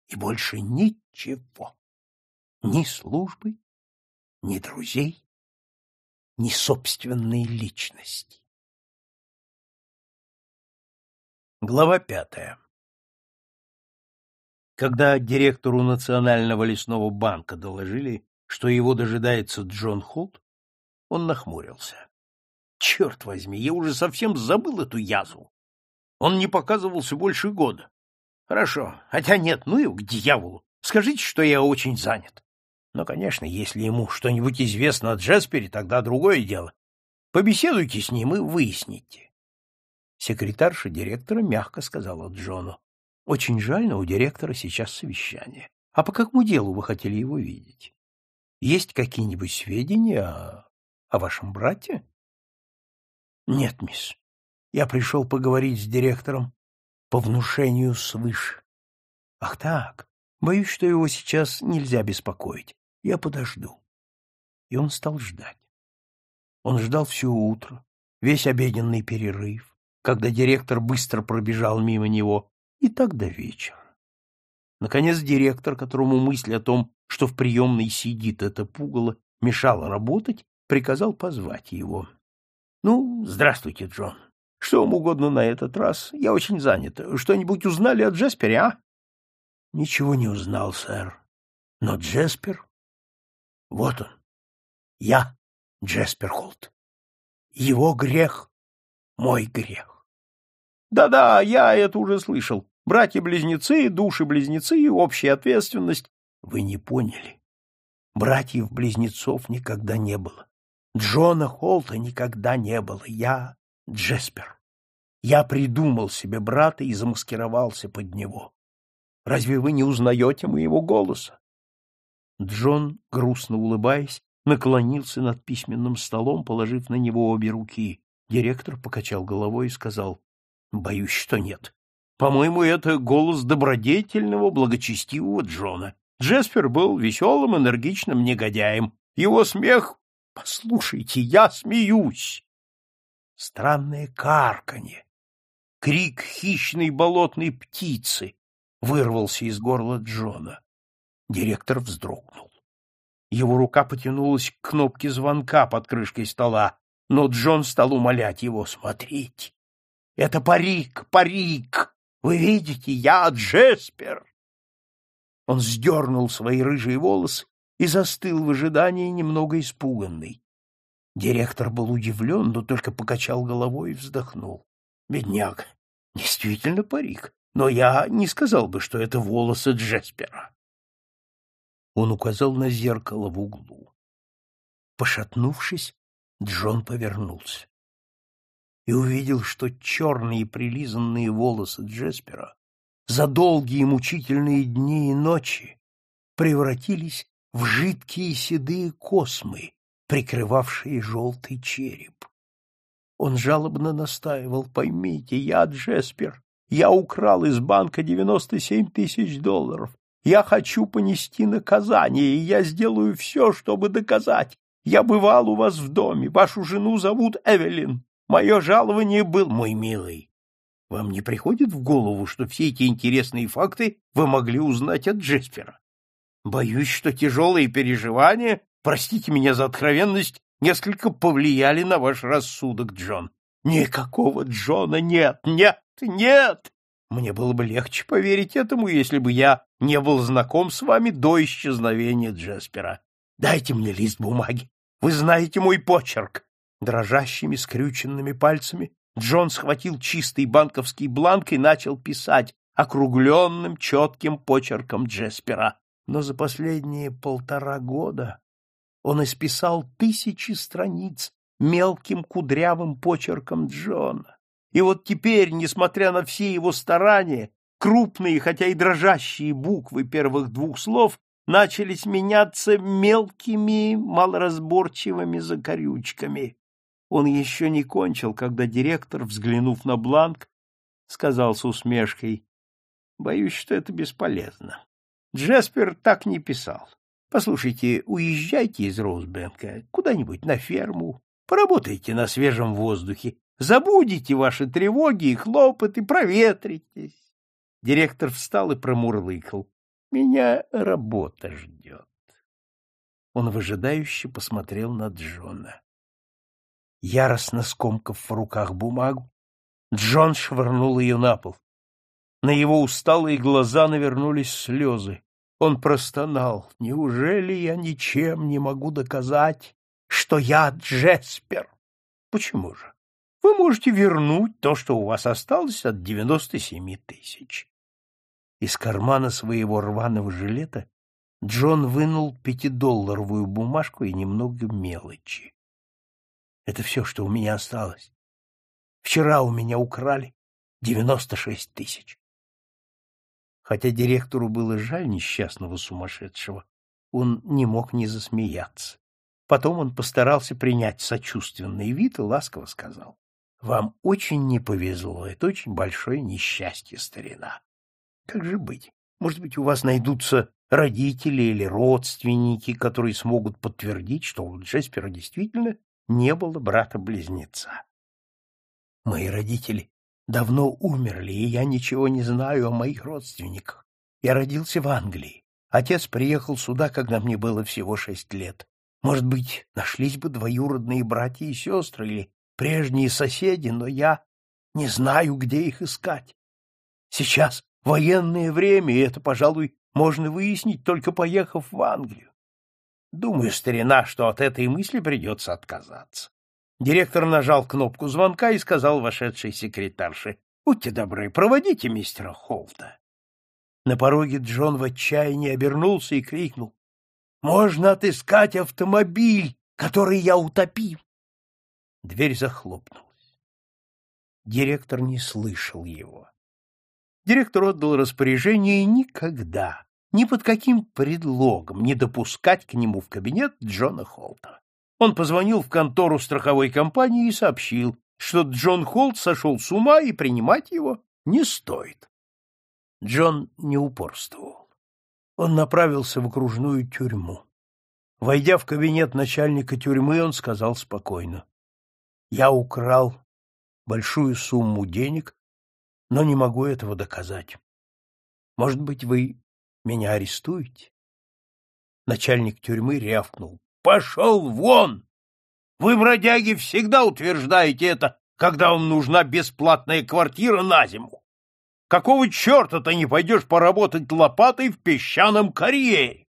и больше ничего. Ни службы, ни друзей, ни собственной личности. Глава пятая Когда директору Национального лесного банка доложили, что его дожидается Джон Холт, он нахмурился. Черт возьми, я уже совсем забыл эту язву. Он не показывался больше года. Хорошо, хотя нет, ну и к дьяволу. Скажите, что я очень занят. Но, конечно, если ему что-нибудь известно о Джеспере, тогда другое дело. Побеседуйте с ним и выясните. Секретарша директора мягко сказала Джону. Очень жаль, но у директора сейчас совещание. А по какому делу вы хотели его видеть? Есть какие-нибудь сведения о, о вашем брате? Нет, мисс. Я пришел поговорить с директором по внушению свыше. Ах так, боюсь, что его сейчас нельзя беспокоить. Я подожду. И он стал ждать. Он ждал все утро, весь обеденный перерыв. когда директор быстро пробежал мимо него, и так до вечера. Наконец директор, которому мысль о том, что в приемной сидит это пугало, мешала работать, приказал позвать его. — Ну, здравствуйте, Джон. Что вам угодно на этот раз? Я очень занят. Что-нибудь узнали о Джеспере, а? — Ничего не узнал, сэр. Но Джеспер... Вот он. Я Джеспер Холт. Его грех — мой грех. Да-да, я это уже слышал. Братья-близнецы, души-близнецы, общая ответственность. Вы не поняли. Братьев-близнецов никогда не было. Джона Холта никогда не было. Я Джеспер. Я придумал себе брата и замаскировался под него. Разве вы не узнаете моего голоса? Джон, грустно улыбаясь, наклонился над письменным столом, положив на него обе руки. Директор покачал головой и сказал, — Боюсь, что нет. По-моему, это голос добродетельного, благочестивого Джона. Джеспер был веселым, энергичным негодяем. Его смех... Послушайте, я смеюсь. Странное карканье. Крик хищной болотной птицы вырвался из горла Джона. Директор вздрогнул. Его рука потянулась к кнопке звонка под крышкой стола, но Джон стал умолять его смотреть. «Это парик, парик! Вы видите, я Джеспер!» Он сдернул свои рыжие волосы и застыл в ожидании, немного испуганный. Директор был удивлен, но только покачал головой и вздохнул. Бедняк, действительно парик, но я не сказал бы, что это волосы Джеспера. Он указал на зеркало в углу. Пошатнувшись, Джон повернулся и увидел, что черные прилизанные волосы Джеспера за долгие мучительные дни и ночи превратились в жидкие седые космы, прикрывавшие желтый череп. Он жалобно настаивал, поймите, я Джеспер, я украл из банка девяносто семь тысяч долларов, я хочу понести наказание, и я сделаю все, чтобы доказать. Я бывал у вас в доме, вашу жену зовут Эвелин, мое жалование был, мой милый, вам не приходит в голову, что все эти интересные факты вы могли узнать от Джеспера? Боюсь, что тяжелые переживания, простите меня за откровенность, несколько повлияли на ваш рассудок, Джон. Никакого Джона нет, нет, нет! Мне было бы легче поверить этому, если бы я не был знаком с вами до исчезновения Джеспера. Дайте мне лист бумаги. Вы знаете мой почерк. Дрожащими, скрюченными пальцами Джон схватил чистый банковский бланк и начал писать округленным, четким почерком Джеспера. Но за последние полтора года он исписал тысячи страниц мелким кудрявым почерком Джона. И вот теперь, несмотря на все его старания, крупные, хотя и дрожащие буквы первых двух слов начали сменяться мелкими, малоразборчивыми закорючками. Он еще не кончил, когда директор, взглянув на бланк, сказал с усмешкой, «Боюсь, что это бесполезно. Джеспер так не писал. Послушайте, уезжайте из Роузбенка куда-нибудь на ферму, поработайте на свежем воздухе, забудете ваши тревоги и хлопоты, проветритесь». Директор встал и промурлыкал. «Меня работа ждет». Он выжидающе посмотрел на Джона. Яростно скомкав в руках бумагу, Джон швырнул ее на пол. На его усталые глаза навернулись слезы. Он простонал. «Неужели я ничем не могу доказать, что я Джеспер?» «Почему же? Вы можете вернуть то, что у вас осталось от девяносто семи тысяч». Из кармана своего рваного жилета Джон вынул пятидолларовую бумажку и немного мелочи. Это все, что у меня осталось. Вчера у меня украли девяносто шесть тысяч. Хотя директору было жаль несчастного сумасшедшего, он не мог не засмеяться. Потом он постарался принять сочувственный вид и ласково сказал. — Вам очень не повезло, это очень большое несчастье, старина. Как же быть? Может быть, у вас найдутся родители или родственники, которые смогут подтвердить, что у Джеспера действительно не было брата-близнеца. Мои родители давно умерли, и я ничего не знаю о моих родственниках. Я родился в Англии. Отец приехал сюда, когда мне было всего шесть лет. Может быть, нашлись бы двоюродные братья и сестры или прежние соседи, но я не знаю, где их искать. Сейчас военное время, и это, пожалуй, можно выяснить, только поехав в Англию. Думаю, старина, что от этой мысли придется отказаться. Директор нажал кнопку звонка и сказал вошедшей секретарше, «Будьте добры, проводите мистера Холта». На пороге Джон в отчаянии обернулся и крикнул, «Можно отыскать автомобиль, который я утопил!» Дверь захлопнулась. Директор не слышал его. Директор отдал распоряжение никогда, ни под каким предлогом не допускать к нему в кабинет Джона Холта. Он позвонил в контору страховой компании и сообщил, что Джон Холт сошел с ума и принимать его не стоит. Джон не упорствовал. Он направился в окружную тюрьму. Войдя в кабинет начальника тюрьмы, он сказал спокойно. «Я украл большую сумму денег, но не могу этого доказать. Может быть, вы меня арестуете?» Начальник тюрьмы рявкнул. Пошел вон! Вы, бродяги, всегда утверждаете это, когда вам нужна бесплатная квартира на зиму. Какого черта ты не пойдешь поработать лопатой в песчаном карьере?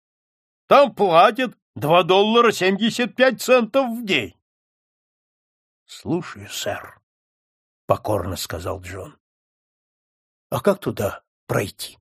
Там платят два доллара семьдесят пять центов в день. — Слушаю, сэр, — покорно сказал Джон. — А как туда пройти?